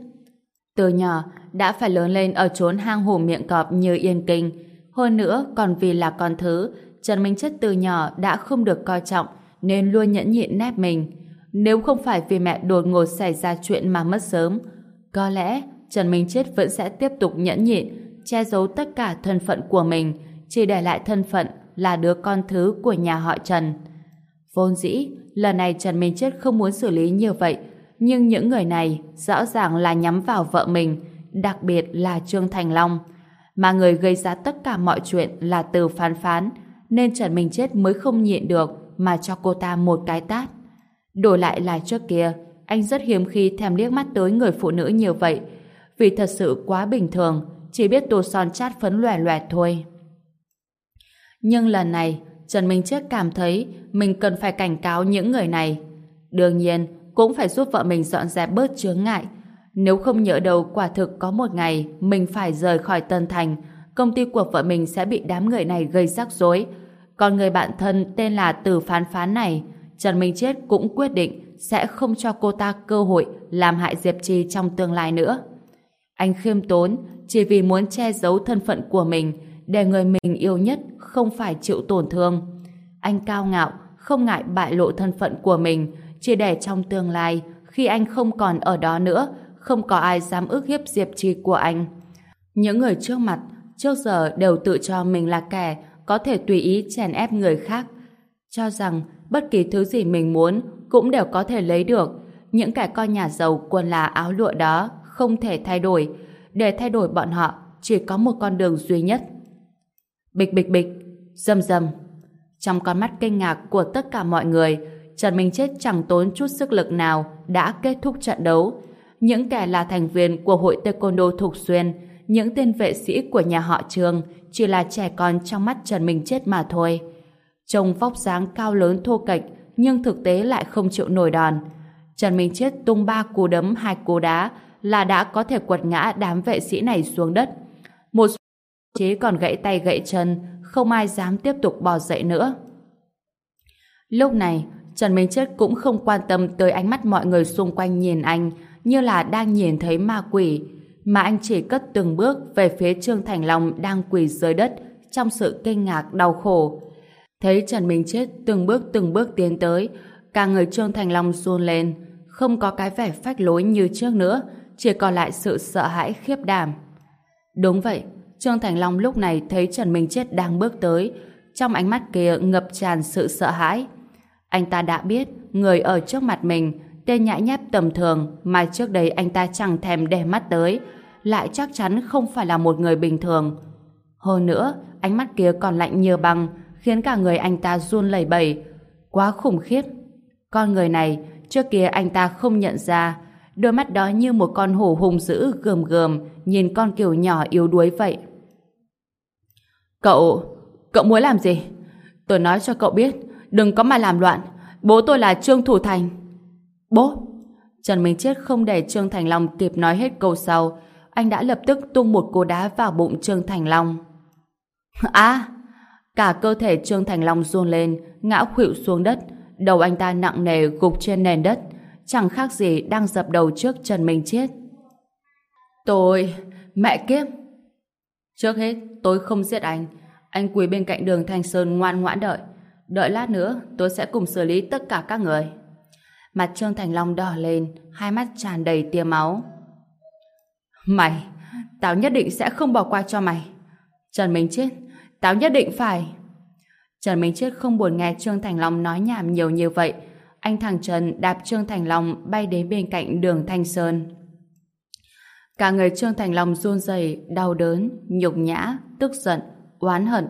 Từ nhỏ, đã phải lớn lên ở chốn hang hổ miệng cọp như Yên Kinh. Hơn nữa, còn vì là con thứ, Trần Minh chất từ nhỏ đã không được coi trọng, nên luôn nhẫn nhịn nép mình. Nếu không phải vì mẹ đột ngột xảy ra chuyện mà mất sớm, có lẽ Trần Minh Chết vẫn sẽ tiếp tục nhẫn nhịn, che giấu tất cả thân phận của mình, chỉ để lại thân phận là đứa con thứ của nhà họ Trần. Vốn dĩ, lần này Trần Minh Chết không muốn xử lý như vậy, nhưng những người này rõ ràng là nhắm vào vợ mình, đặc biệt là Trương Thành Long. Mà người gây ra tất cả mọi chuyện là từ phán phán, nên Trần Minh Chết mới không nhịn được mà cho cô ta một cái tát. Đổi lại là trước kia, anh rất hiếm khi thèm liếc mắt tới người phụ nữ như vậy, vì thật sự quá bình thường, chỉ biết tô son chát phấn loè loẹt thôi. Nhưng lần này, Trần Minh Chết cảm thấy mình cần phải cảnh cáo những người này. Đương nhiên, cũng phải giúp vợ mình dọn dẹp bớt chướng ngại. Nếu không nhỡ đầu quả thực có một ngày mình phải rời khỏi Tân Thành, công ty của vợ mình sẽ bị đám người này gây rắc rối. Còn người bạn thân tên là Từ Phán Phán này, Trần Minh Chết cũng quyết định sẽ không cho cô ta cơ hội làm hại Diệp Trì trong tương lai nữa. Anh khiêm tốn chỉ vì muốn che giấu thân phận của mình để người mình yêu nhất không phải chịu tổn thương. Anh cao ngạo, không ngại bại lộ thân phận của mình chỉ để trong tương lai khi anh không còn ở đó nữa không có ai dám ước hiếp Diệp Trì của anh. Những người trước mặt trước giờ đều tự cho mình là kẻ có thể tùy ý chèn ép người khác cho rằng bất kỳ thứ gì mình muốn cũng đều có thể lấy được. Những kẻ coi nhà giàu quần là áo lụa đó không thể thay đổi. Để thay đổi bọn họ chỉ có một con đường duy nhất. Bịch bịch bịch, dầm dầm. Trong con mắt kinh ngạc của tất cả mọi người, Trần Minh Chết chẳng tốn chút sức lực nào đã kết thúc trận đấu. Những kẻ là thành viên của hội Taekwondo Thục Xuyên, những tên vệ sĩ của nhà họ Trương chỉ là trẻ con trong mắt Trần Minh Chết mà thôi. Trông vóc dáng cao lớn thô kệch nhưng thực tế lại không chịu nổi đòn. Trần Minh Chết tung ba cú đấm hai cú đá là đã có thể quật ngã đám vệ sĩ này xuống đất. Một số chế còn gãy tay gãy chân, không ai dám tiếp tục bò dậy nữa. Lúc này, Trần Minh Chết cũng không quan tâm tới ánh mắt mọi người xung quanh nhìn anh như là đang nhìn thấy ma quỷ, mà anh chỉ cất từng bước về phía Trương Thành Long đang quỳ dưới đất trong sự kinh ngạc đau khổ. Thấy Trần Minh Chết từng bước từng bước tiến tới, cả người Trương Thành Long run lên, không có cái vẻ phách lối như trước nữa, chỉ còn lại sự sợ hãi khiếp đảm. Đúng vậy, Trương Thành Long lúc này thấy Trần Minh Chết đang bước tới, trong ánh mắt kia ngập tràn sự sợ hãi. Anh ta đã biết người ở trước mặt mình tên nhãi nhép tầm thường mà trước đây anh ta chẳng thèm để mắt tới lại chắc chắn không phải là một người bình thường. Hơn nữa, ánh mắt kia còn lạnh như băng khiến cả người anh ta run lẩy bẩy. Quá khủng khiếp. Con người này, trước kia anh ta không nhận ra đôi mắt đó như một con hổ hùng dữ gườm gườm nhìn con kiểu nhỏ yếu đuối vậy. Cậu, cậu muốn làm gì? Tôi nói cho cậu biết, đừng có mà làm loạn. Bố tôi là Trương Thủ Thành. Bố! Trần Minh Chết không để Trương Thành Long kịp nói hết câu sau. Anh đã lập tức tung một cú đá vào bụng Trương Thành Long. À! Cả cơ thể Trương Thành Long run lên, ngã khuỵu xuống đất. Đầu anh ta nặng nề gục trên nền đất. Chẳng khác gì đang dập đầu trước Trần Minh Chết. Tôi... Mẹ kiếp! Trước hết, tôi không giết anh. Anh quỳ bên cạnh đường Thanh Sơn ngoan ngoãn đợi. Đợi lát nữa, tôi sẽ cùng xử lý tất cả các người. Mặt Trương Thành Long đỏ lên, hai mắt tràn đầy tia máu. Mày, tao nhất định sẽ không bỏ qua cho mày. Trần Minh Chết, tao nhất định phải. Trần Minh Chết không buồn nghe Trương Thành Long nói nhảm nhiều như vậy. Anh thằng Trần đạp Trương Thành Long bay đến bên cạnh đường Thanh Sơn. Cả người Trương Thành Long run rẩy, đau đớn, nhục nhã, tức giận, oán hận.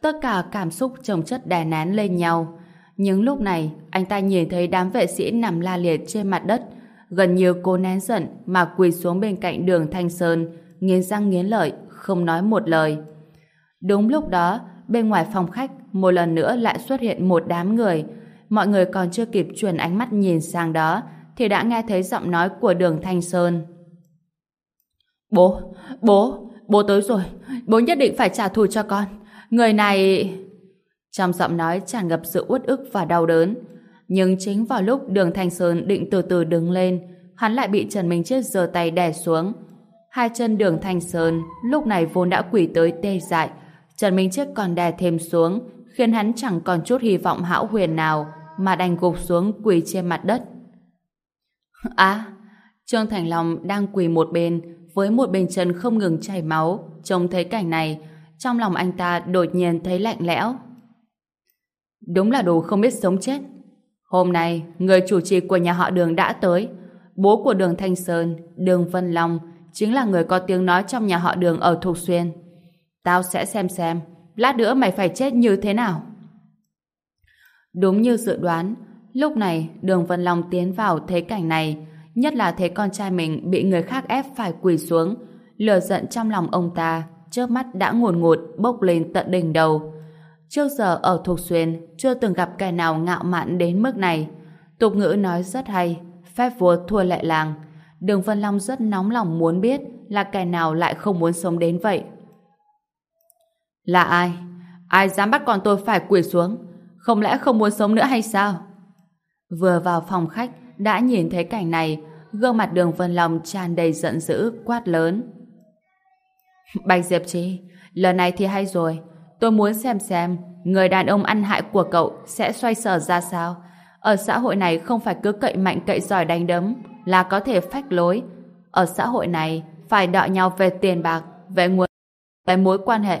Tất cả cảm xúc chồng chất đè nén lên nhau. Nhưng lúc này, anh ta nhìn thấy đám vệ sĩ nằm la liệt trên mặt đất, gần như cố nén giận mà quỳ xuống bên cạnh đường Thanh Sơn, nghiến răng nghiến lợi, không nói một lời. Đúng lúc đó, bên ngoài phòng khách, một lần nữa lại xuất hiện một đám người. Mọi người còn chưa kịp chuyển ánh mắt nhìn sang đó, thì đã nghe thấy giọng nói của đường Thanh Sơn. Bố, bố, bố tới rồi, bố nhất định phải trả thù cho con. Người này... Trong giọng nói tràn ngập sự uất ức và đau đớn. Nhưng chính vào lúc đường Thanh Sơn định từ từ đứng lên, hắn lại bị Trần Minh Chết giơ tay đè xuống. Hai chân đường Thanh Sơn lúc này vốn đã quỷ tới tê dại. Trần Minh Chết còn đè thêm xuống, khiến hắn chẳng còn chút hy vọng hão huyền nào, mà đành gục xuống quỳ trên mặt đất. [laughs] À, Trương Thành Long đang quỳ một bên, với một bên chân không ngừng chảy máu, trông thấy cảnh này, trong lòng anh ta đột nhiên thấy lạnh lẽo. Đúng là đồ không biết sống chết. Hôm nay, người chủ trì của nhà họ đường đã tới. Bố của đường Thanh Sơn, đường Vân Long, chính là người có tiếng nói trong nhà họ đường ở Thục Xuyên. Tao sẽ xem xem, lát nữa mày phải chết như thế nào. Đúng như dự đoán, lúc này đường Vân Long tiến vào thế cảnh này, nhất là thấy con trai mình bị người khác ép phải quỳ xuống, lừa giận trong lòng ông ta, trước mắt đã ngồn ngụt bốc lên tận đỉnh đầu. Trước giờ ở Thục Xuyên chưa từng gặp kẻ nào ngạo mạn đến mức này. Tục ngữ nói rất hay, phép vua thua lệ làng. Đường Vân Long rất nóng lòng muốn biết là kẻ nào lại không muốn sống đến vậy. Là ai? Ai dám bắt con tôi phải quỳ xuống? Không lẽ không muốn sống nữa hay sao? Vừa vào phòng khách, đã nhìn thấy cảnh này, gương mặt đường Vân Long tràn đầy giận dữ, quát lớn. Bạch Diệp Trì, lần này thì hay rồi, Tôi muốn xem xem người đàn ông ăn hại của cậu sẽ xoay sở ra sao. Ở xã hội này không phải cứ cậy mạnh cậy giỏi đánh đấm là có thể phách lối. Ở xã hội này phải đọ nhau về tiền bạc, về nguồn, về mối quan hệ.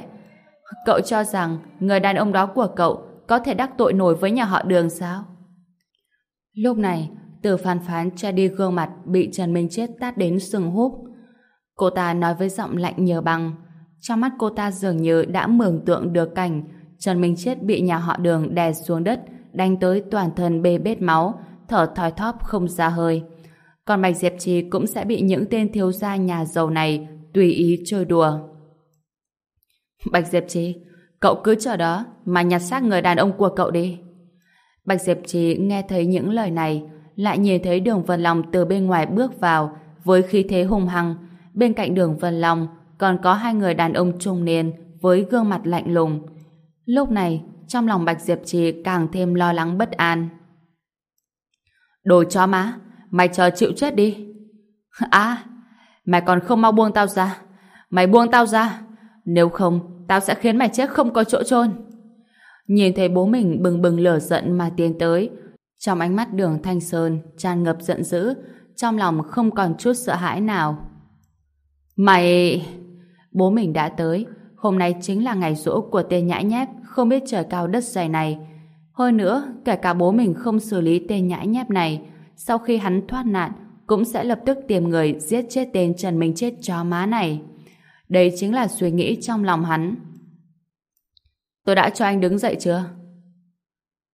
Cậu cho rằng người đàn ông đó của cậu có thể đắc tội nổi với nhà họ đường sao? Lúc này, từ phán phán che đi gương mặt bị Trần Minh Chết tát đến sừng húp. Cô ta nói với giọng lạnh nhờ bằng trong mắt cô ta dường như đã mường tượng được cảnh Trần Minh Chết bị nhà họ đường đè xuống đất, đánh tới toàn thân bê bết máu, thở thoi thóp không ra hơi. Còn Bạch Diệp Trì cũng sẽ bị những tên thiếu gia nhà giàu này tùy ý chơi đùa. Bạch Diệp Trì, cậu cứ chờ đó mà nhặt xác người đàn ông của cậu đi. Bạch Diệp Trì nghe thấy những lời này, lại nhìn thấy đường Vân Long từ bên ngoài bước vào với khí thế hung hăng. Bên cạnh đường Vân Long còn có hai người đàn ông trung niên với gương mặt lạnh lùng. Lúc này, trong lòng Bạch Diệp Trì càng thêm lo lắng bất an. Đồ chó má, mày chờ chịu chết đi. [laughs] À, mày còn không mau buông tao ra. Mày buông tao ra. Nếu không, tao sẽ khiến mày chết không có chỗ chôn. Nhìn thấy bố mình bừng bừng lửa giận mà tiến tới, trong ánh mắt đường Thanh Sơn tràn ngập giận dữ, trong lòng không còn chút sợ hãi nào. Mày... Bố mình đã tới, hôm nay chính là ngày rỗ của tên nhãi nhép không biết trời cao đất dày này. Hơn nữa, kể cả bố mình không xử lý tên nhãi nhép này, sau khi hắn thoát nạn, cũng sẽ lập tức tìm người giết chết tên Trần Minh Chết chó má này. Đây chính là suy nghĩ trong lòng hắn. Tôi đã cho anh đứng dậy chưa?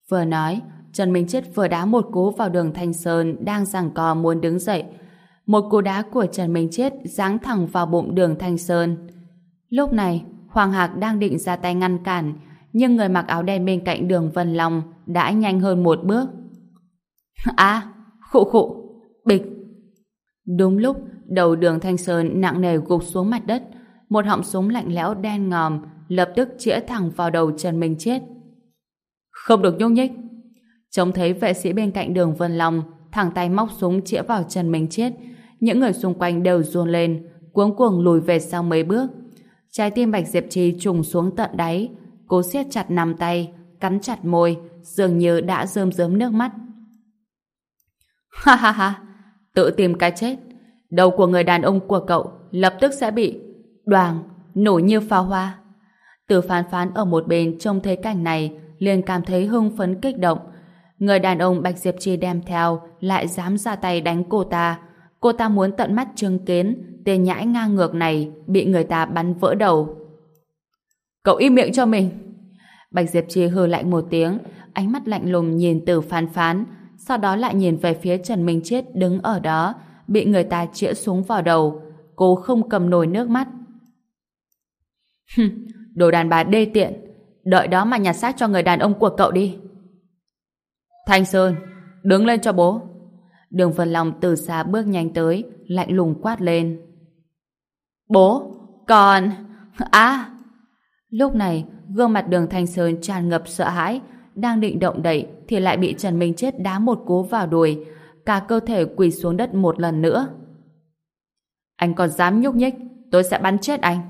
Vừa nói, Trần Minh Chết vừa đá một cú vào đường Thanh Sơn đang giằng co muốn đứng dậy. Một cú đá của Trần Minh Chết giáng thẳng vào bụng đường Thanh Sơn. Lúc này, Hoàng Hạc đang định ra tay ngăn cản, nhưng người mặc áo đen bên cạnh đường Vân Long đã nhanh hơn một bước. À, khụ khụ, bịch. Đúng lúc, đầu đường Thanh Sơn nặng nề gục xuống mặt đất, một họng súng lạnh lẽo đen ngòm lập tức chĩa thẳng vào đầu Trần Minh Chết. Không được nhúc nhích. Trông thấy vệ sĩ bên cạnh đường Vân Long thẳng tay móc súng chĩa vào Trần Minh Chết. Những người xung quanh đều run lên, cuống cuồng lùi về sau mấy bước. Trái tim Bạch Diệp Trì trùng xuống tận đáy, cố siết chặt nắm tay, cắn chặt môi, dường như đã rơm rớm nước mắt. [laughs] Ha ha ha, tự tìm cái chết. Đầu của người đàn ông của cậu lập tức sẽ bị đoàn nổi như pháo hoa. Từ phán phán ở một bên trông thấy cảnh này liền cảm thấy hưng phấn kích động. Người đàn ông Bạch Diệp Chi đem theo lại dám ra tay đánh cô ta. Cô ta muốn tận mắt chứng kiến tên nhãi ngang ngược này bị người ta bắn vỡ đầu. Cậu im miệng cho mình. Bạch Diệp Chi hừ lạnh một tiếng, ánh mắt lạnh lùng nhìn từ phán phán, sau đó lại nhìn về phía Trần Minh Chết đứng ở đó, bị người ta chĩa súng vào đầu. Cô không cầm nổi nước mắt. [laughs] Đồ đàn bà đê tiện, đợi đó mà nhặt xác cho người đàn ông của cậu đi. Thanh Sơn, đứng lên cho bố. Đường Vân Long từ xa bước nhanh tới, lạnh lùng quát lên. Bố, con... À! Lúc này, gương mặt đường Thanh Sơn tràn ngập sợ hãi, đang định động đậy thì lại bị Trần Minh Chết đá một cú vào đùi, cả cơ thể quỳ xuống đất một lần nữa. Anh còn dám nhúc nhích, tôi sẽ bắn chết anh.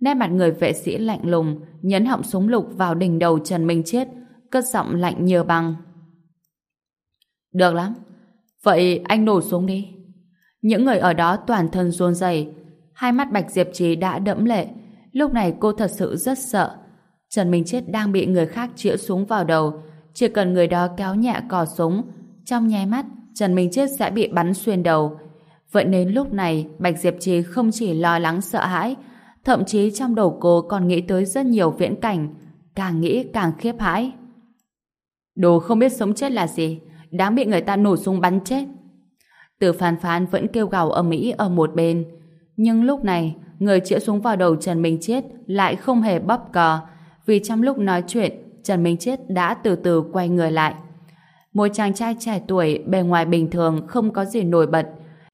Nét mặt người vệ sĩ lạnh lùng, nhấn họng súng lục vào đỉnh đầu Trần Minh Chết, cất giọng lạnh như băng. Được lắm, vậy anh nổ súng đi. Những người ở đó toàn thân run rẩy, hai mắt Bạch Diệp Trì đã đẫm lệ. Lúc này cô thật sự rất sợ. Trần Minh Chết đang bị người khác chĩa súng vào đầu, chỉ cần người đó kéo nhẹ cò súng, trong nháy mắt Trần Minh Chết sẽ bị bắn xuyên đầu. Vậy nên lúc này Bạch Diệp Trì không chỉ lo lắng sợ hãi, thậm chí trong đầu cô còn nghĩ tới rất nhiều viễn cảnh, càng nghĩ càng khiếp hãi. Đồ không biết sống chết là gì, đáng bị người ta nổ súng bắn chết. Từ phán phán vẫn kêu gào ở Mỹ ở một bên, nhưng lúc này người chĩa súng vào đầu Trần Minh Chết lại không hề bóp cò, vì trong lúc nói chuyện, Trần Minh Chết đã từ từ quay người lại. Một chàng trai trẻ tuổi bề ngoài bình thường không có gì nổi bật,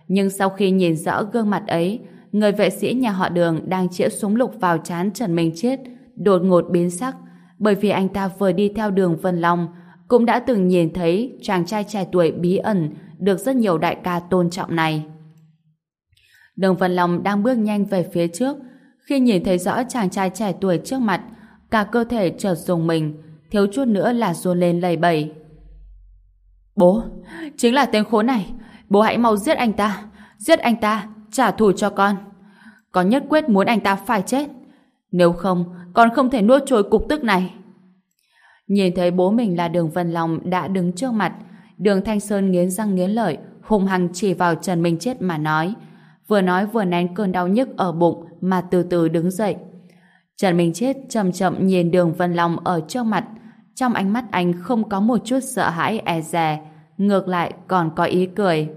nhưng sau khi nhìn rõ gương mặt ấy, người vệ sĩ nhà họ đường đang chĩa súng lục vào chán Trần Minh Chết, đột ngột biến sắc, bởi vì anh ta vừa đi theo đường Vân Long, cũng đã từng nhìn thấy chàng trai trẻ tuổi bí ẩn được rất nhiều đại ca tôn trọng này. Đường Vân Long đang bước nhanh về phía trước, khi nhìn thấy rõ chàng trai trẻ tuổi trước mặt, cả cơ thể chợt dùng mình, thiếu chút nữa là run lên lầy bẩy. Bố, chính là tên khốn này, bố hãy mau giết anh ta, giết anh ta, trả thù cho con. Con nhất quyết muốn anh ta phải chết. Nếu không, con không thể nuốt trôi cục tức này. Nhìn thấy bố mình là đường Vân Long đã đứng trước mặt, đường Thanh Sơn nghiến răng nghiến lợi, hùng hăng chỉ vào Trần Minh Chết mà nói. Vừa nói vừa nén cơn đau nhức ở bụng mà từ từ đứng dậy. Trần Minh Chết chậm chậm nhìn đường Vân Long ở trước mặt. Trong ánh mắt anh không có một chút sợ hãi e dè, ngược lại còn có ý cười.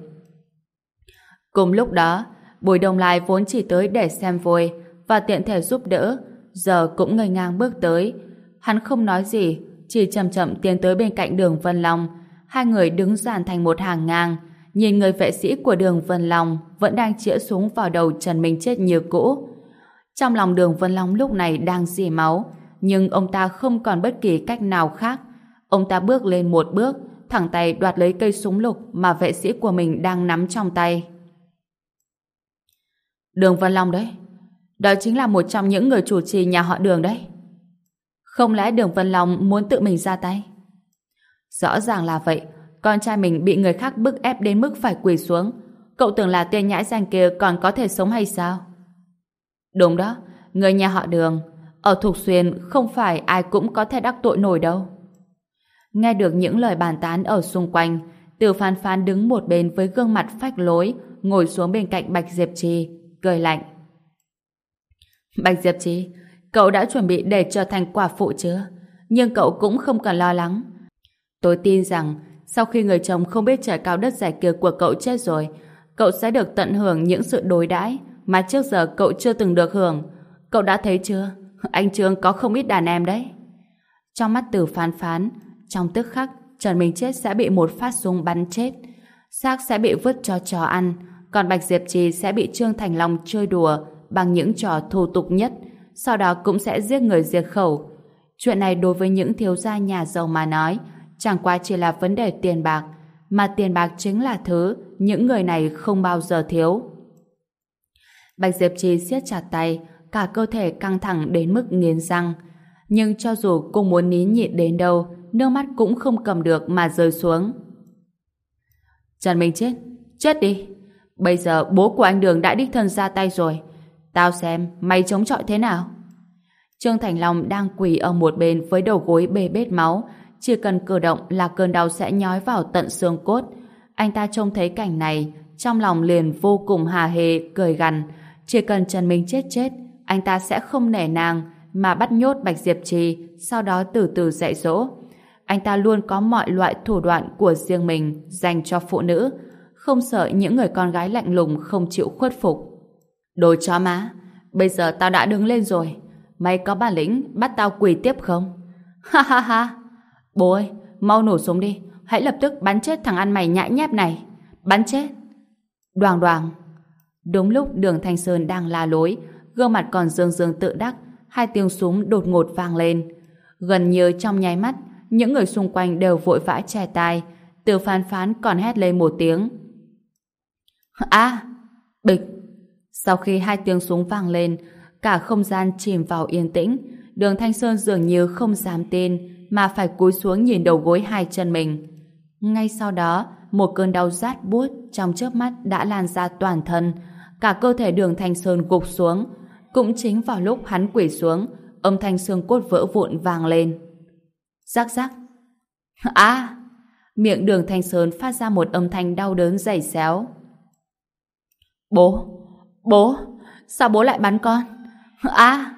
Cùng lúc đó, Bùi Đông Lai vốn chỉ tới để xem vui và tiện thể giúp đỡ, giờ cũng ngây ngang bước tới. Hắn không nói gì, chỉ chậm chậm tiến tới bên cạnh đường Vân Long. Hai người đứng dàn thành một hàng ngang, nhìn người vệ sĩ của đường Vân Long vẫn đang chĩa súng vào đầu Trần Minh Chết như cũ. Trong lòng đường Vân Long lúc này đang dì máu, nhưng ông ta không còn bất kỳ cách nào khác. Ông ta bước lên một bước, thẳng tay đoạt lấy cây súng lục mà vệ sĩ của mình đang nắm trong tay. Đường Vân Long đấy. Đó chính là một trong những người chủ trì nhà họ đường đấy. Không lẽ Đường Vân Long muốn tự mình ra tay? Rõ ràng là vậy. Con trai mình bị người khác bức ép đến mức phải quỳ xuống. Cậu tưởng là tên nhãi danh kia còn có thể sống hay sao? Đúng đó. Người nhà họ Đường ở Thục Xuyên không phải ai cũng có thể đắc tội nổi đâu. Nghe được những lời bàn tán ở xung quanh, Từ Phan Phan đứng một bên với gương mặt phách lối, ngồi xuống bên cạnh Bạch Diệp Trì, cười lạnh. Bạch Diệp Trì, cậu đã chuẩn bị để trở thành quả phụ chưa? Nhưng cậu cũng không cần lo lắng. Tôi tin rằng sau khi người chồng không biết trời cao đất dài kia của cậu chết rồi, cậu sẽ được tận hưởng những sự đối đãi mà trước giờ cậu chưa từng được hưởng. Cậu đã thấy chưa? Anh Trương có không ít đàn em đấy. Trong mắt từ phán phán, trong tức khắc, Trần Minh Chết sẽ bị một phát súng bắn chết. xác sẽ bị vứt cho chó ăn, còn Bạch Diệp Trì sẽ bị Trương Thành Long chơi đùa bằng những trò thô tục nhất, sau đó cũng sẽ giết người diệt khẩu. Chuyện này đối với những thiếu gia nhà giàu mà nói, chẳng qua chỉ là vấn đề tiền bạc, mà tiền bạc chính là thứ những người này không bao giờ thiếu. Bạch Diệp Trì siết chặt tay, cả cơ thể căng thẳng đến mức nghiến răng. Nhưng cho dù cô muốn nín nhịn đến đâu, nước mắt cũng không cầm được mà rơi xuống. Trần Minh chết, chết đi. Bây giờ bố của anh Đường đã đích thân ra tay rồi. Tao xem mày chống chọi thế nào. Trương Thành Long đang quỳ ở một bên với đầu gối bê bết máu. Chỉ cần cử động là cơn đau sẽ nhói vào tận xương cốt. Anh ta trông thấy cảnh này, trong lòng liền vô cùng hà hề, cười gằn. Chỉ cần Trần Minh chết chết, anh ta sẽ không nể nàng mà bắt nhốt Bạch Diệp Trì, sau đó từ từ dạy dỗ. Anh ta luôn có mọi loại thủ đoạn của riêng mình dành cho phụ nữ, không sợ những người con gái lạnh lùng không chịu khuất phục. Đồ chó má, bây giờ tao đã đứng lên rồi. Mày có bản lĩnh bắt tao quỳ tiếp không? [laughs] Ha ha ha! Bố ơi, mau nổ súng đi. Hãy lập tức bắn chết thằng ăn mày nhãi nhép này. Bắn chết! Đoàn đoàn! Đúng lúc đường Thanh Sơn đang la lối, gương mặt còn dương dương tự đắc, hai tiếng súng đột ngột vang lên. Gần như trong nháy mắt, những người xung quanh đều vội vã che tai, từ phán phán còn hét lên một tiếng. [laughs] À! Bịch! Sau khi hai tiếng súng vang lên, cả không gian chìm vào yên tĩnh, đường Thanh Sơn dường như không dám tin, mà phải cúi xuống nhìn đầu gối hai chân mình. Ngay sau đó, một cơn đau rát buốt trong chớp mắt đã lan ra toàn thân, cả cơ thể đường Thanh Sơn gục xuống, cũng chính vào lúc hắn quỳ xuống, âm thanh xương cốt vỡ vụn vang lên. Rắc rắc. [laughs] À! Miệng đường Thanh Sơn phát ra một âm thanh đau đớn dày xéo. Bố! Bố! Sao bố lại bắn con? À!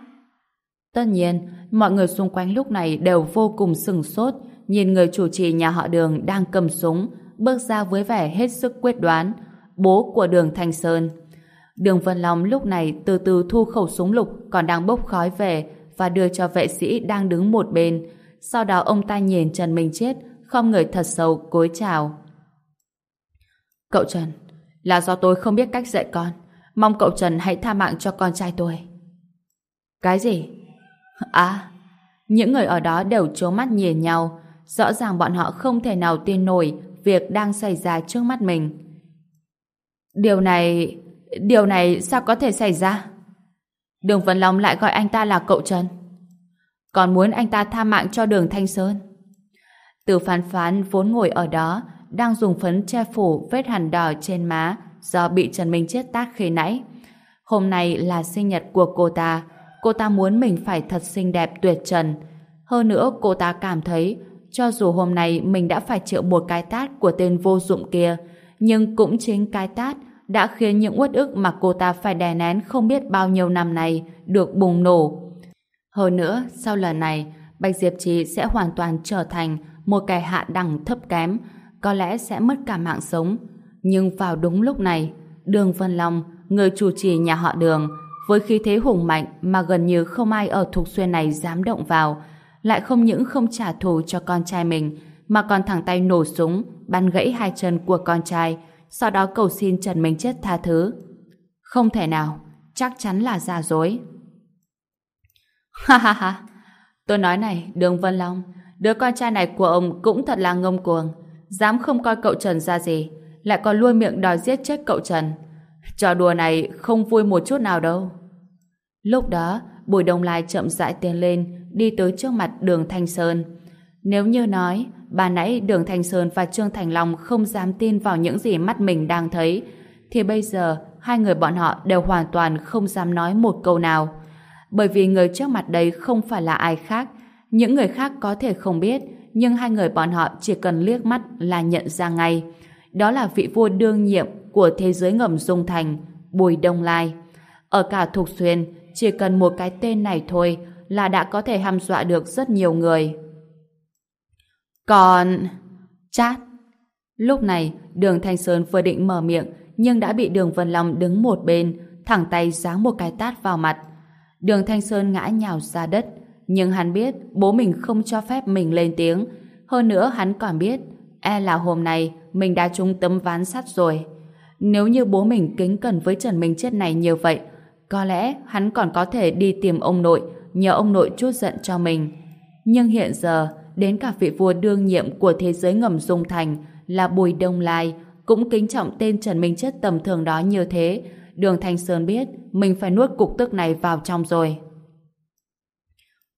Tất nhiên, mọi người xung quanh lúc này đều vô cùng sừng sốt nhìn người chủ trì nhà họ đường đang cầm súng bước ra với vẻ hết sức quyết đoán bố của đường Thanh Sơn. Đường Vân Long lúc này từ từ thu khẩu súng lục còn đang bốc khói về và đưa cho vệ sĩ đang đứng một bên. Sau đó ông ta nhìn Trần Minh Chết không người thật sâu cúi chào. Cậu Trần, là do tôi không biết cách dạy con. Mong cậu Trần hãy tha mạng cho con trai tôi. Cái gì? À, những người ở đó đều trố mắt nhìn nhau. Rõ ràng bọn họ không thể nào tin nổi việc đang xảy ra trước mắt mình. Điều này... Điều này sao có thể xảy ra? Đường Vân Long lại gọi anh ta là cậu Trần. Còn muốn anh ta tha mạng cho đường Thanh Sơn. Từ phán phán vốn ngồi ở đó đang dùng phấn che phủ vết hằn đỏ trên má do bị Trần Minh chết tác khi nãy. Hôm nay là sinh nhật của cô ta. Cô ta muốn mình phải thật xinh đẹp tuyệt trần. Hơn nữa cô ta cảm thấy cho dù hôm nay mình đã phải chịu một cái tát của tên vô dụng kia nhưng cũng chính cái tát đã khiến những uất ức mà cô ta phải đè nén không biết bao nhiêu năm này được bùng nổ. Hơn nữa, sau lần này, Bạch Diệp Trì sẽ hoàn toàn trở thành một kẻ hạ đẳng thấp kém, có lẽ sẽ mất cả mạng sống. Nhưng vào đúng lúc này, Đường Vân Long, người chủ trì nhà họ Đường, với khí thế hùng mạnh mà gần như không ai ở Thục Xuyên này dám động vào, lại không những không trả thù cho con trai mình, mà còn thẳng tay nổ súng, bắn gãy hai chân của con trai, sau đó cầu xin Trần Minh Chết tha thứ. Không thể nào, chắc chắn là giả dối. Ha ha ha, Tôi nói này, Đường Vân Long, đứa con trai này của ông cũng thật là ngông cuồng, dám không coi cậu Trần ra gì, lại còn luôn miệng đòi giết chết cậu Trần. Trò đùa này không vui một chút nào đâu. Lúc đó, Bùi Đông Lai chậm rãi tiến lên, đi tới trước mặt đường Thanh Sơn. Nếu như nói, bà nãy đường Thanh Sơn và Trương Thành Long không dám tin vào những gì mắt mình đang thấy, thì bây giờ hai người bọn họ đều hoàn toàn không dám nói một câu nào. Bởi vì người trước mặt đây không phải là ai khác, những người khác có thể không biết, nhưng hai người bọn họ chỉ cần liếc mắt là nhận ra ngay. Đó là vị vua đương nhiệm của thế giới ngầm dung thành, Bùi Đông Lai. Ở cả Thục Xuyên, chỉ cần một cái tên này thôi là đã có thể hăm dọa được rất nhiều người. Còn... Chát! Lúc này, đường Thanh Sơn vừa định mở miệng, nhưng đã bị đường Vân Long đứng một bên, thẳng tay giáng một cái tát vào mặt. Đường Thanh Sơn ngã nhào ra đất, nhưng hắn biết bố mình không cho phép mình lên tiếng. Hơn nữa hắn còn biết, e là hôm nay mình đã trúng tấm ván sắt rồi. Nếu như bố mình kính cẩn với Trần Minh Chết này như vậy, có lẽ hắn còn có thể đi tìm ông nội, nhờ ông nội chút giận cho mình. Nhưng hiện giờ, đến cả vị vua đương nhiệm của thế giới ngầm dung thành là Bùi Đông Lai cũng kính trọng tên Trần Minh Chết tầm thường đó như thế. Đường Thanh Sơn biết mình phải nuốt cục tức này vào trong rồi.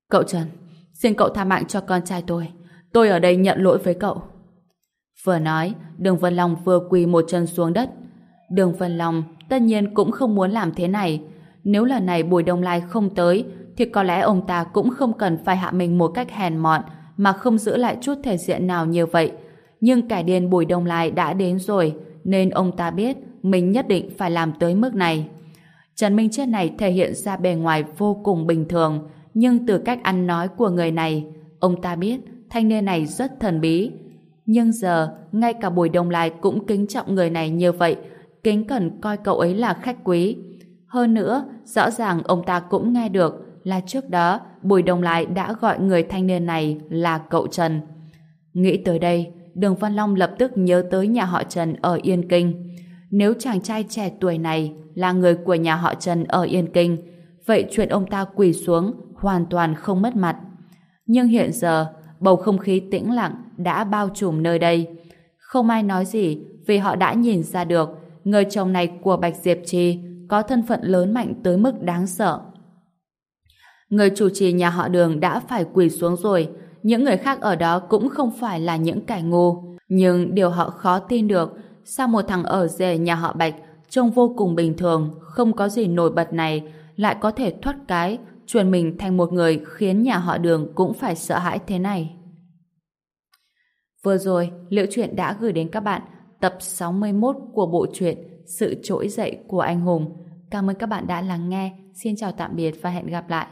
Cậu Trần, xin cậu tha mạng cho con trai tôi. Tôi ở đây nhận lỗi với cậu. Vừa nói, Đường Vân Long vừa quỳ một chân xuống đất. Đường Vân Long tất nhiên cũng không muốn làm thế này. Nếu lần này Bùi Đông Lai không tới, thì có lẽ ông ta cũng không cần phải hạ mình một cách hèn mọn mà không giữ lại chút thể diện nào như vậy. Nhưng kẻ điên Bùi Đông Lai đã đến rồi, nên ông ta biết mình nhất định phải làm tới mức này. Trần Minh Chết này thể hiện ra bề ngoài vô cùng bình thường, nhưng từ cách ăn nói của người này, ông ta biết thanh niên này rất thần bí. Nhưng giờ, ngay cả Bùi Đông Lai cũng kính trọng người này như vậy, kính cẩn coi cậu ấy là khách quý. Hơn nữa, rõ ràng ông ta cũng nghe được là trước đó Bùi Đông Lai đã gọi người thanh niên này là cậu Trần. Nghĩ tới đây, Đường Văn Long lập tức nhớ tới nhà họ Trần ở Yên Kinh. Nếu chàng trai trẻ tuổi này là người của nhà họ Trần ở Yên Kinh, vậy chuyện ông ta quỳ xuống hoàn toàn không mất mặt. Nhưng hiện giờ, bầu không khí tĩnh lặng đã bao trùm nơi đây. Không ai nói gì vì họ đã nhìn ra được người chồng này của Bạch Diệp Trì có thân phận lớn mạnh tới mức đáng sợ. Người chủ trì nhà họ đường đã phải quỳ xuống rồi, những người khác ở đó cũng không phải là những kẻ ngu. Nhưng điều họ khó tin được, sao một thằng ở rể nhà họ Bạch trông vô cùng bình thường, không có gì nổi bật này, lại có thể thoát cái, chuyển mình thành một người khiến nhà họ đường cũng phải sợ hãi thế này. Vừa rồi, Liễu Chuyện đã gửi đến các bạn tập 61 của bộ truyện Sự trỗi dậy của anh hùng. Cảm ơn các bạn đã lắng nghe. Xin chào tạm biệt và hẹn gặp lại.